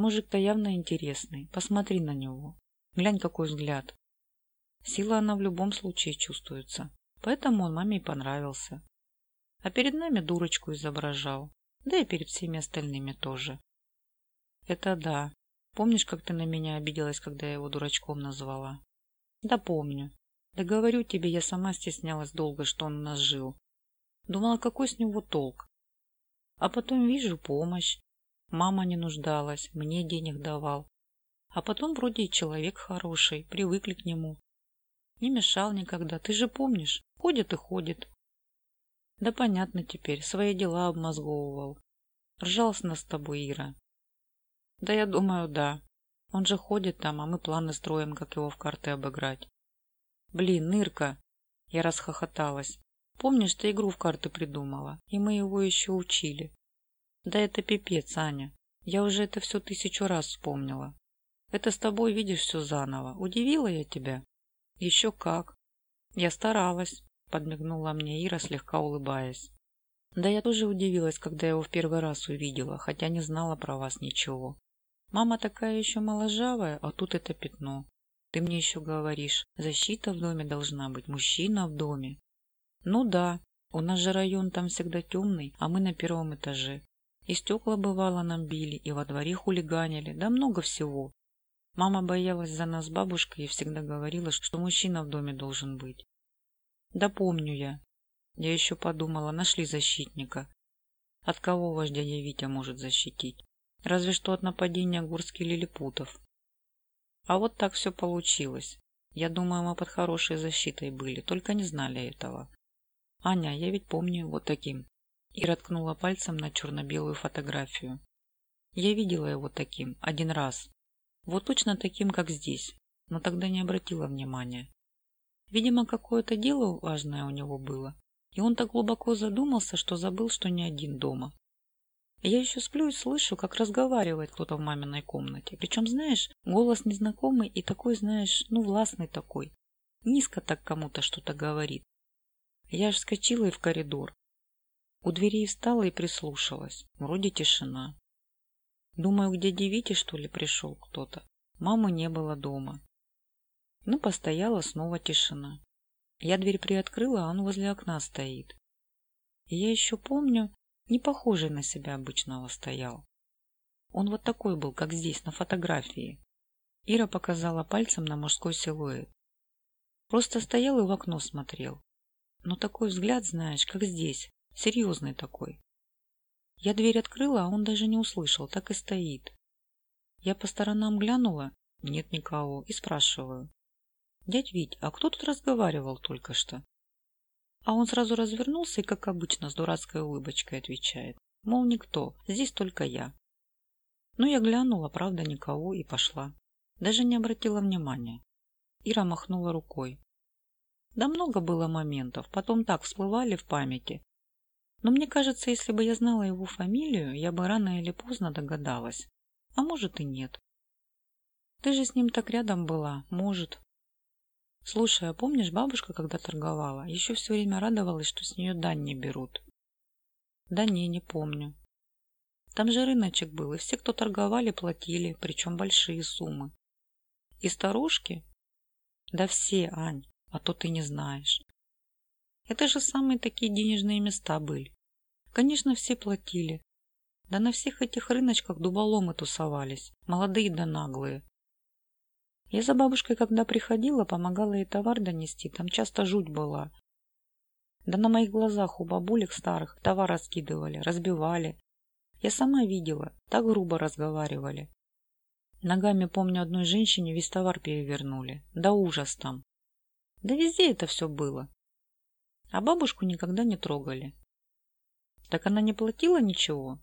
Мужик-то явно интересный. Посмотри на него. Глянь, какой взгляд. Сила она в любом случае чувствуется. Поэтому он маме и понравился. А перед нами дурочку изображал. Да и перед всеми остальными тоже. Это да. Помнишь, как ты на меня обиделась, когда я его дурачком назвала? Да помню. Да говорю тебе, я сама стеснялась долго, что он у нас жил. Думала, какой с него толк. А потом вижу помощь. Мама не нуждалась, мне денег давал. А потом вроде и человек хороший, привыкли к нему. Не мешал никогда, ты же помнишь, ходит и ходит. Да понятно теперь, свои дела обмозговывал. Ржал с нас с тобой, Ира. Да я думаю, да. Он же ходит там, а мы планы строим, как его в карты обыграть. Блин, Нырка! Я расхохоталась. Помнишь, ты игру в карты придумала, и мы его еще учили. Да это пипец, Аня. Я уже это все тысячу раз вспомнила. Это с тобой видишь все заново. Удивила я тебя? Еще как. Я старалась, подмигнула мне Ира, слегка улыбаясь. Да я тоже удивилась, когда его в первый раз увидела, хотя не знала про вас ничего. Мама такая еще моложавая, а тут это пятно. Ты мне еще говоришь, защита в доме должна быть, мужчина в доме. Ну да, у нас же район там всегда темный, а мы на первом этаже. И стекла бывало нам били, и во дворе хулиганили, да много всего. Мама боялась за нас бабушкой и всегда говорила, что мужчина в доме должен быть. Да помню я. Я еще подумала, нашли защитника. От кого ваш дядя Витя может защитить? Разве что от нападения горских лилипутов. А вот так все получилось. Я думаю, мы под хорошей защитой были, только не знали этого. Аня, я ведь помню вот таким. Ира ткнула пальцем на черно-белую фотографию. Я видела его таким, один раз. Вот точно таким, как здесь, но тогда не обратила внимания. Видимо, какое-то дело важное у него было, и он так глубоко задумался, что забыл, что не один дома. Я еще сплю и слышу, как разговаривает кто-то в маминой комнате. Причем, знаешь, голос незнакомый и такой, знаешь, ну, властный такой. Низко так кому-то что-то говорит. Я аж вскочила и в коридор. У дверей встала и прислушалась. Вроде тишина. Думаю, к дяде Вите, что ли, пришел кто-то. Мамы не было дома. Ну, постояла снова тишина. Я дверь приоткрыла, а он возле окна стоит. И я еще помню, не похожий на себя обычного стоял. Он вот такой был, как здесь, на фотографии. Ира показала пальцем на мужской силуэт. Просто стоял и в окно смотрел. Но такой взгляд, знаешь, как здесь, серьезный такой. Я дверь открыла, а он даже не услышал, так и стоит. Я по сторонам глянула, нет никого, и спрашиваю. «Дядь Вить, а кто тут разговаривал только что?» А он сразу развернулся и, как обычно, с дурацкой улыбочкой отвечает. Мол, никто, здесь только я. Ну, я глянула, правда, никого, и пошла. Даже не обратила внимания. Ира махнула рукой. Да много было моментов, потом так всплывали в памяти, но мне кажется, если бы я знала его фамилию, я бы рано или поздно догадалась. А может и нет. Ты же с ним так рядом была, может. Слушай, а помнишь, бабушка, когда торговала, еще все время радовалась, что с нее дань не берут? Да не, не помню. Там же рыночек был, и все, кто торговали, платили, причем большие суммы. И старушки? Да все, Ань, а то ты не знаешь. Это же самые такие денежные места были. Конечно, все платили. Да на всех этих рыночках дуболомы тусовались, молодые да наглые. Я за бабушкой, когда приходила, помогала ей товар донести, там часто жуть была. Да на моих глазах у бабулек старых товар раскидывали, разбивали. Я сама видела, так грубо разговаривали. Ногами, помню, одной женщине весь товар перевернули. Да ужас там. Да везде это все было. А бабушку никогда не трогали. Так она не платила ничего?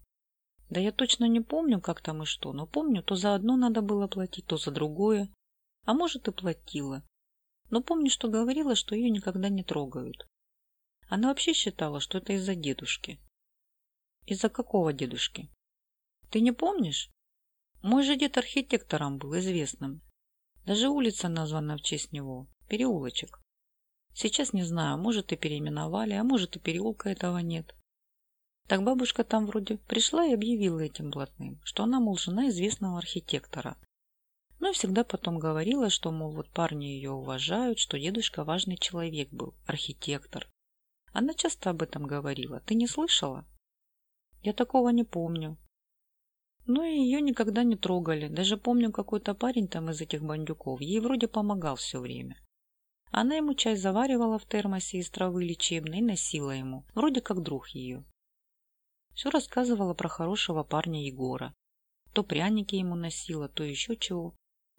Да я точно не помню, как там и что, но помню, то за одно надо было платить, то за другое. А может и платила. Но помню, что говорила, что ее никогда не трогают. Она вообще считала, что это из-за дедушки. Из-за какого дедушки? Ты не помнишь? Мой же дед архитектором был, известным. Даже улица названа в честь него. Переулочек. Сейчас не знаю, может и переименовали, а может и переулка этого нет. Так бабушка там вроде пришла и объявила этим блатным, что она, мол, жена известного архитектора. Ну и всегда потом говорила, что, мол, вот парни ее уважают, что дедушка важный человек был, архитектор. Она часто об этом говорила. Ты не слышала? Я такого не помню. Ну и ее никогда не трогали. Даже помню, какой-то парень там из этих бандюков ей вроде помогал все время. Она ему чай заваривала в термосе из травы лечебной и носила ему, вроде как друг ее. Все рассказывала про хорошего парня Егора. То пряники ему носила, то еще чего.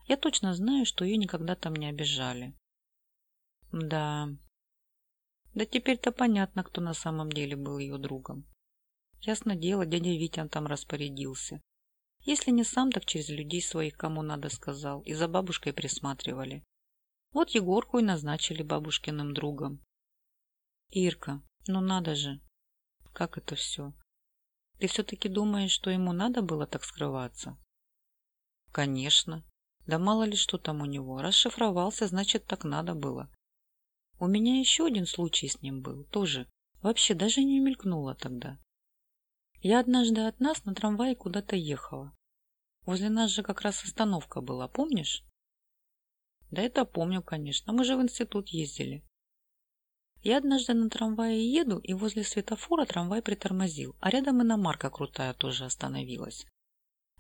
Я точно знаю, что ее никогда там не обижали. Да. Да теперь-то понятно, кто на самом деле был ее другом. Ясно дело, дядя Витя там распорядился. Если не сам, так через людей своих, кому надо, сказал, и за бабушкой присматривали. Вот Егорку и назначили бабушкиным другом. Ирка, ну надо же. Как это все? Ты все-таки думаешь, что ему надо было так скрываться? Конечно. Да мало ли что там у него. Расшифровался, значит, так надо было. У меня еще один случай с ним был. Тоже. Вообще даже не мелькнуло тогда. Я однажды от нас на трамвае куда-то ехала. Возле нас же как раз остановка была, помнишь? Да это помню, конечно. Мы же в институт ездили. Я однажды на трамвае еду, и возле светофора трамвай притормозил, а рядом иномарка крутая тоже остановилась.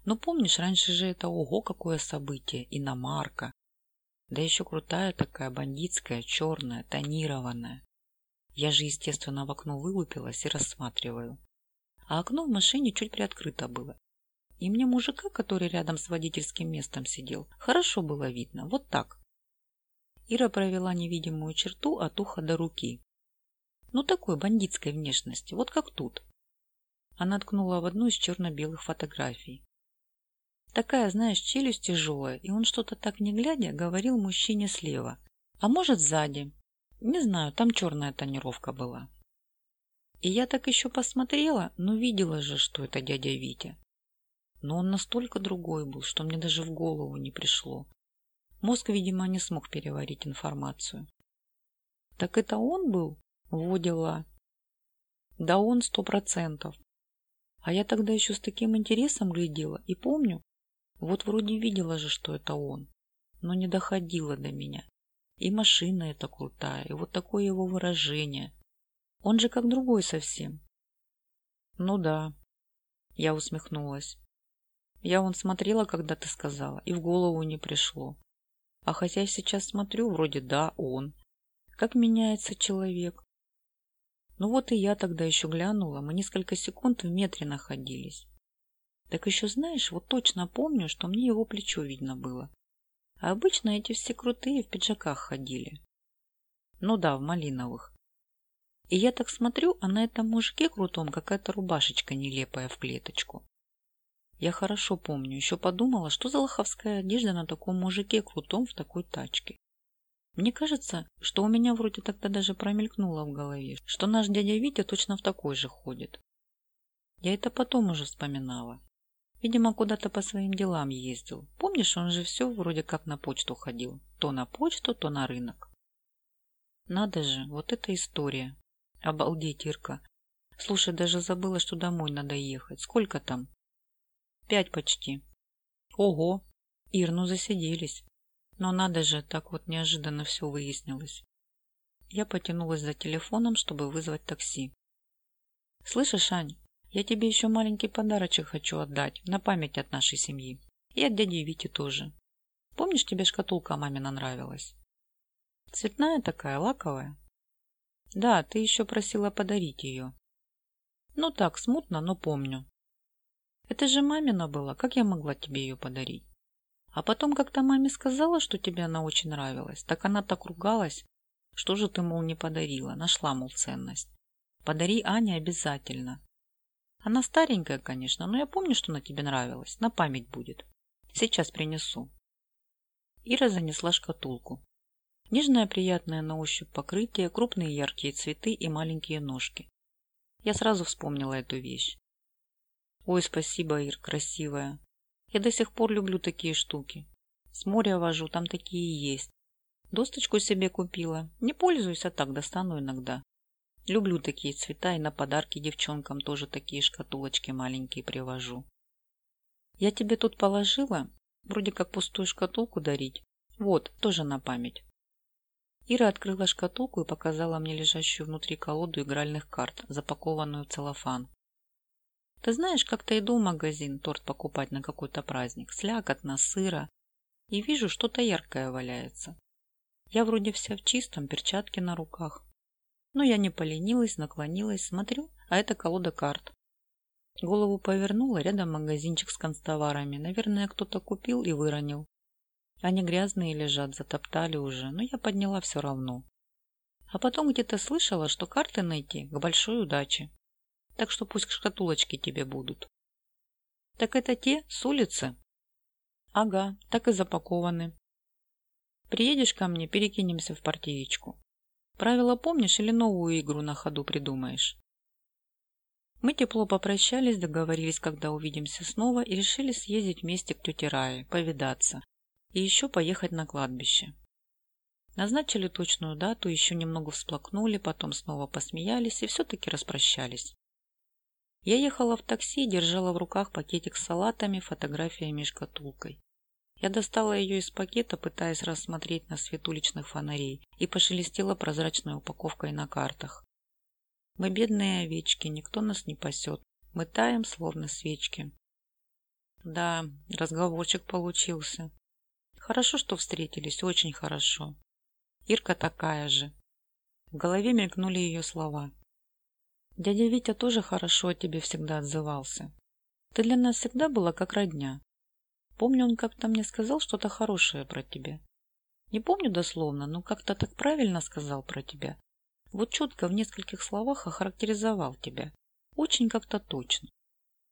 Ну, помнишь, раньше же это ого какое событие, иномарка. Да еще крутая такая, бандитская, черная, тонированная. Я же, естественно, в окно вылупилась и рассматриваю. А окно в машине чуть приоткрыто было. И мне мужика, который рядом с водительским местом сидел, хорошо было видно, вот так. Ира провела невидимую черту от уха до руки. Ну, такой бандитской внешности, вот как тут. Она ткнула в одну из черно-белых фотографий. Такая, знаешь, челюсть тяжелая, и он что-то так не глядя говорил мужчине слева. А может, сзади. Не знаю, там черная тонировка была. И я так еще посмотрела, но видела же, что это дядя Витя. Но он настолько другой был, что мне даже в голову не пришло. Мозг, видимо, не смог переварить информацию. Так это он был? Во. Да он сто процентов. А я тогда еще с таким интересом глядела и помню, вот вроде видела же, что это он, но не доходило до меня. И машина эта крутая, и вот такое его выражение. Он же как другой совсем. Ну да, я усмехнулась. Я вон смотрела, когда ты сказала, и в голову не пришло. А хотя я сейчас смотрю, вроде да, он. Как меняется человек. Ну вот и я тогда еще глянула, мы несколько секунд в метре находились. Так еще знаешь, вот точно помню, что мне его плечо видно было. А обычно эти все крутые в пиджаках ходили. Ну да, в малиновых. И я так смотрю, а на этом мужике крутом какая-то рубашечка нелепая в клеточку. Я хорошо помню, еще подумала, что за лоховская одежда на таком мужике крутом в такой тачке. Мне кажется, что у меня вроде тогда даже промелькнуло в голове, что наш дядя Витя точно в такой же ходит. Я это потом уже вспоминала. Видимо, куда-то по своим делам ездил. Помнишь, он же все вроде как на почту ходил. То на почту, то на рынок. Надо же, вот эта история. Обалдеть, Ирка. Слушай, даже забыла, что домой надо ехать. Сколько там? Пять почти. Ого. Ир, ну засиделись. Но надо же, так вот неожиданно все выяснилось. Я потянулась за телефоном, чтобы вызвать такси. Слышишь, Ань, я тебе еще маленький подарочек хочу отдать, на память от нашей семьи. И от дяди Вити тоже. Помнишь, тебе шкатулка мамина нравилась? Цветная такая, лаковая. Да, ты еще просила подарить ее. Ну так, смутно, но помню. Это же мамина была, как я могла тебе ее подарить? А потом как-то маме сказала, что тебе она очень нравилась. Так она так ругалась. Что же ты, мол, не подарила? Нашла, мол, ценность. Подари Ане обязательно. Она старенькая, конечно, но я помню, что она тебе нравилась. На память будет. Сейчас принесу. Ира занесла шкатулку. Нежное, приятное на ощупь покрытие, крупные яркие цветы и маленькие ножки. Я сразу вспомнила эту вещь. Ой, спасибо, Ир, красивая. Я до сих пор люблю такие штуки. С моря вожу, там такие есть. Досточку себе купила. Не пользуюсь, а так достану иногда. Люблю такие цвета и на подарки девчонкам тоже такие шкатулочки маленькие привожу. Я тебе тут положила. Вроде как пустую шкатулку дарить. Вот, тоже на память. Ира открыла шкатулку и показала мне лежащую внутри колоду игральных карт, запакованную в целлофан. Ты знаешь, как-то иду в магазин торт покупать на какой-то праздник. Слякотно, сыро. И вижу, что-то яркое валяется. Я вроде вся в чистом, перчатки на руках. Но я не поленилась, наклонилась, смотрю, а это колода карт. Голову повернула, рядом магазинчик с констоварами. Наверное, кто-то купил и выронил. Они грязные лежат, затоптали уже, но я подняла все равно. А потом где-то слышала, что карты найти к большой удаче. Так что пусть шкатулочки тебе будут. Так это те с улицы? Ага, так и запакованы. Приедешь ко мне, перекинемся в партиечку. Правила помнишь или новую игру на ходу придумаешь? Мы тепло попрощались, договорились, когда увидимся снова, и решили съездить вместе к тете Рае, повидаться, и еще поехать на кладбище. Назначили точную дату, еще немного всплакнули, потом снова посмеялись и все-таки распрощались. Я ехала в такси держала в руках пакетик с салатами, фотографиями и шкатулкой. Я достала ее из пакета, пытаясь рассмотреть на свет уличных фонарей, и пошелестела прозрачной упаковкой на картах. Мы бедные овечки, никто нас не пасет. Мы таем, словно свечки. Да, разговорчик получился. Хорошо, что встретились, очень хорошо. Ирка такая же. В голове мелькнули ее слова. Дядя Витя тоже хорошо о тебе всегда отзывался. Ты для нас всегда была как родня. Помню, он как-то мне сказал что-то хорошее про тебя. Не помню дословно, но как-то так правильно сказал про тебя. Вот четко в нескольких словах охарактеризовал тебя. Очень как-то точно.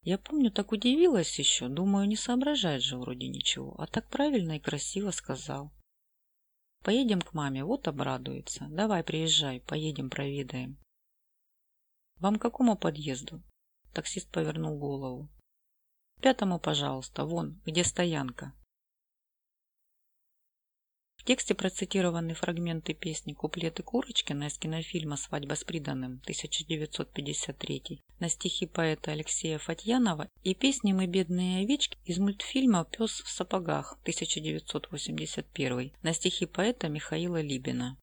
Я помню, так удивилась еще, думаю, не соображает же вроде ничего, а так правильно и красиво сказал. Поедем к маме, вот обрадуется. Давай, приезжай, поедем проведаем. Вам к какому подъезду? Таксист повернул голову. Пятому, пожалуйста, вон, где стоянка тексте процитированы фрагменты песни «Куплеты Курочкина» из кинофильма «Свадьба с приданным» 1953 на стихи поэта Алексея Фатьянова и песни «Мы бедные овечки» из мультфильма «Пес в сапогах» 1981 на стихи поэта Михаила Либина.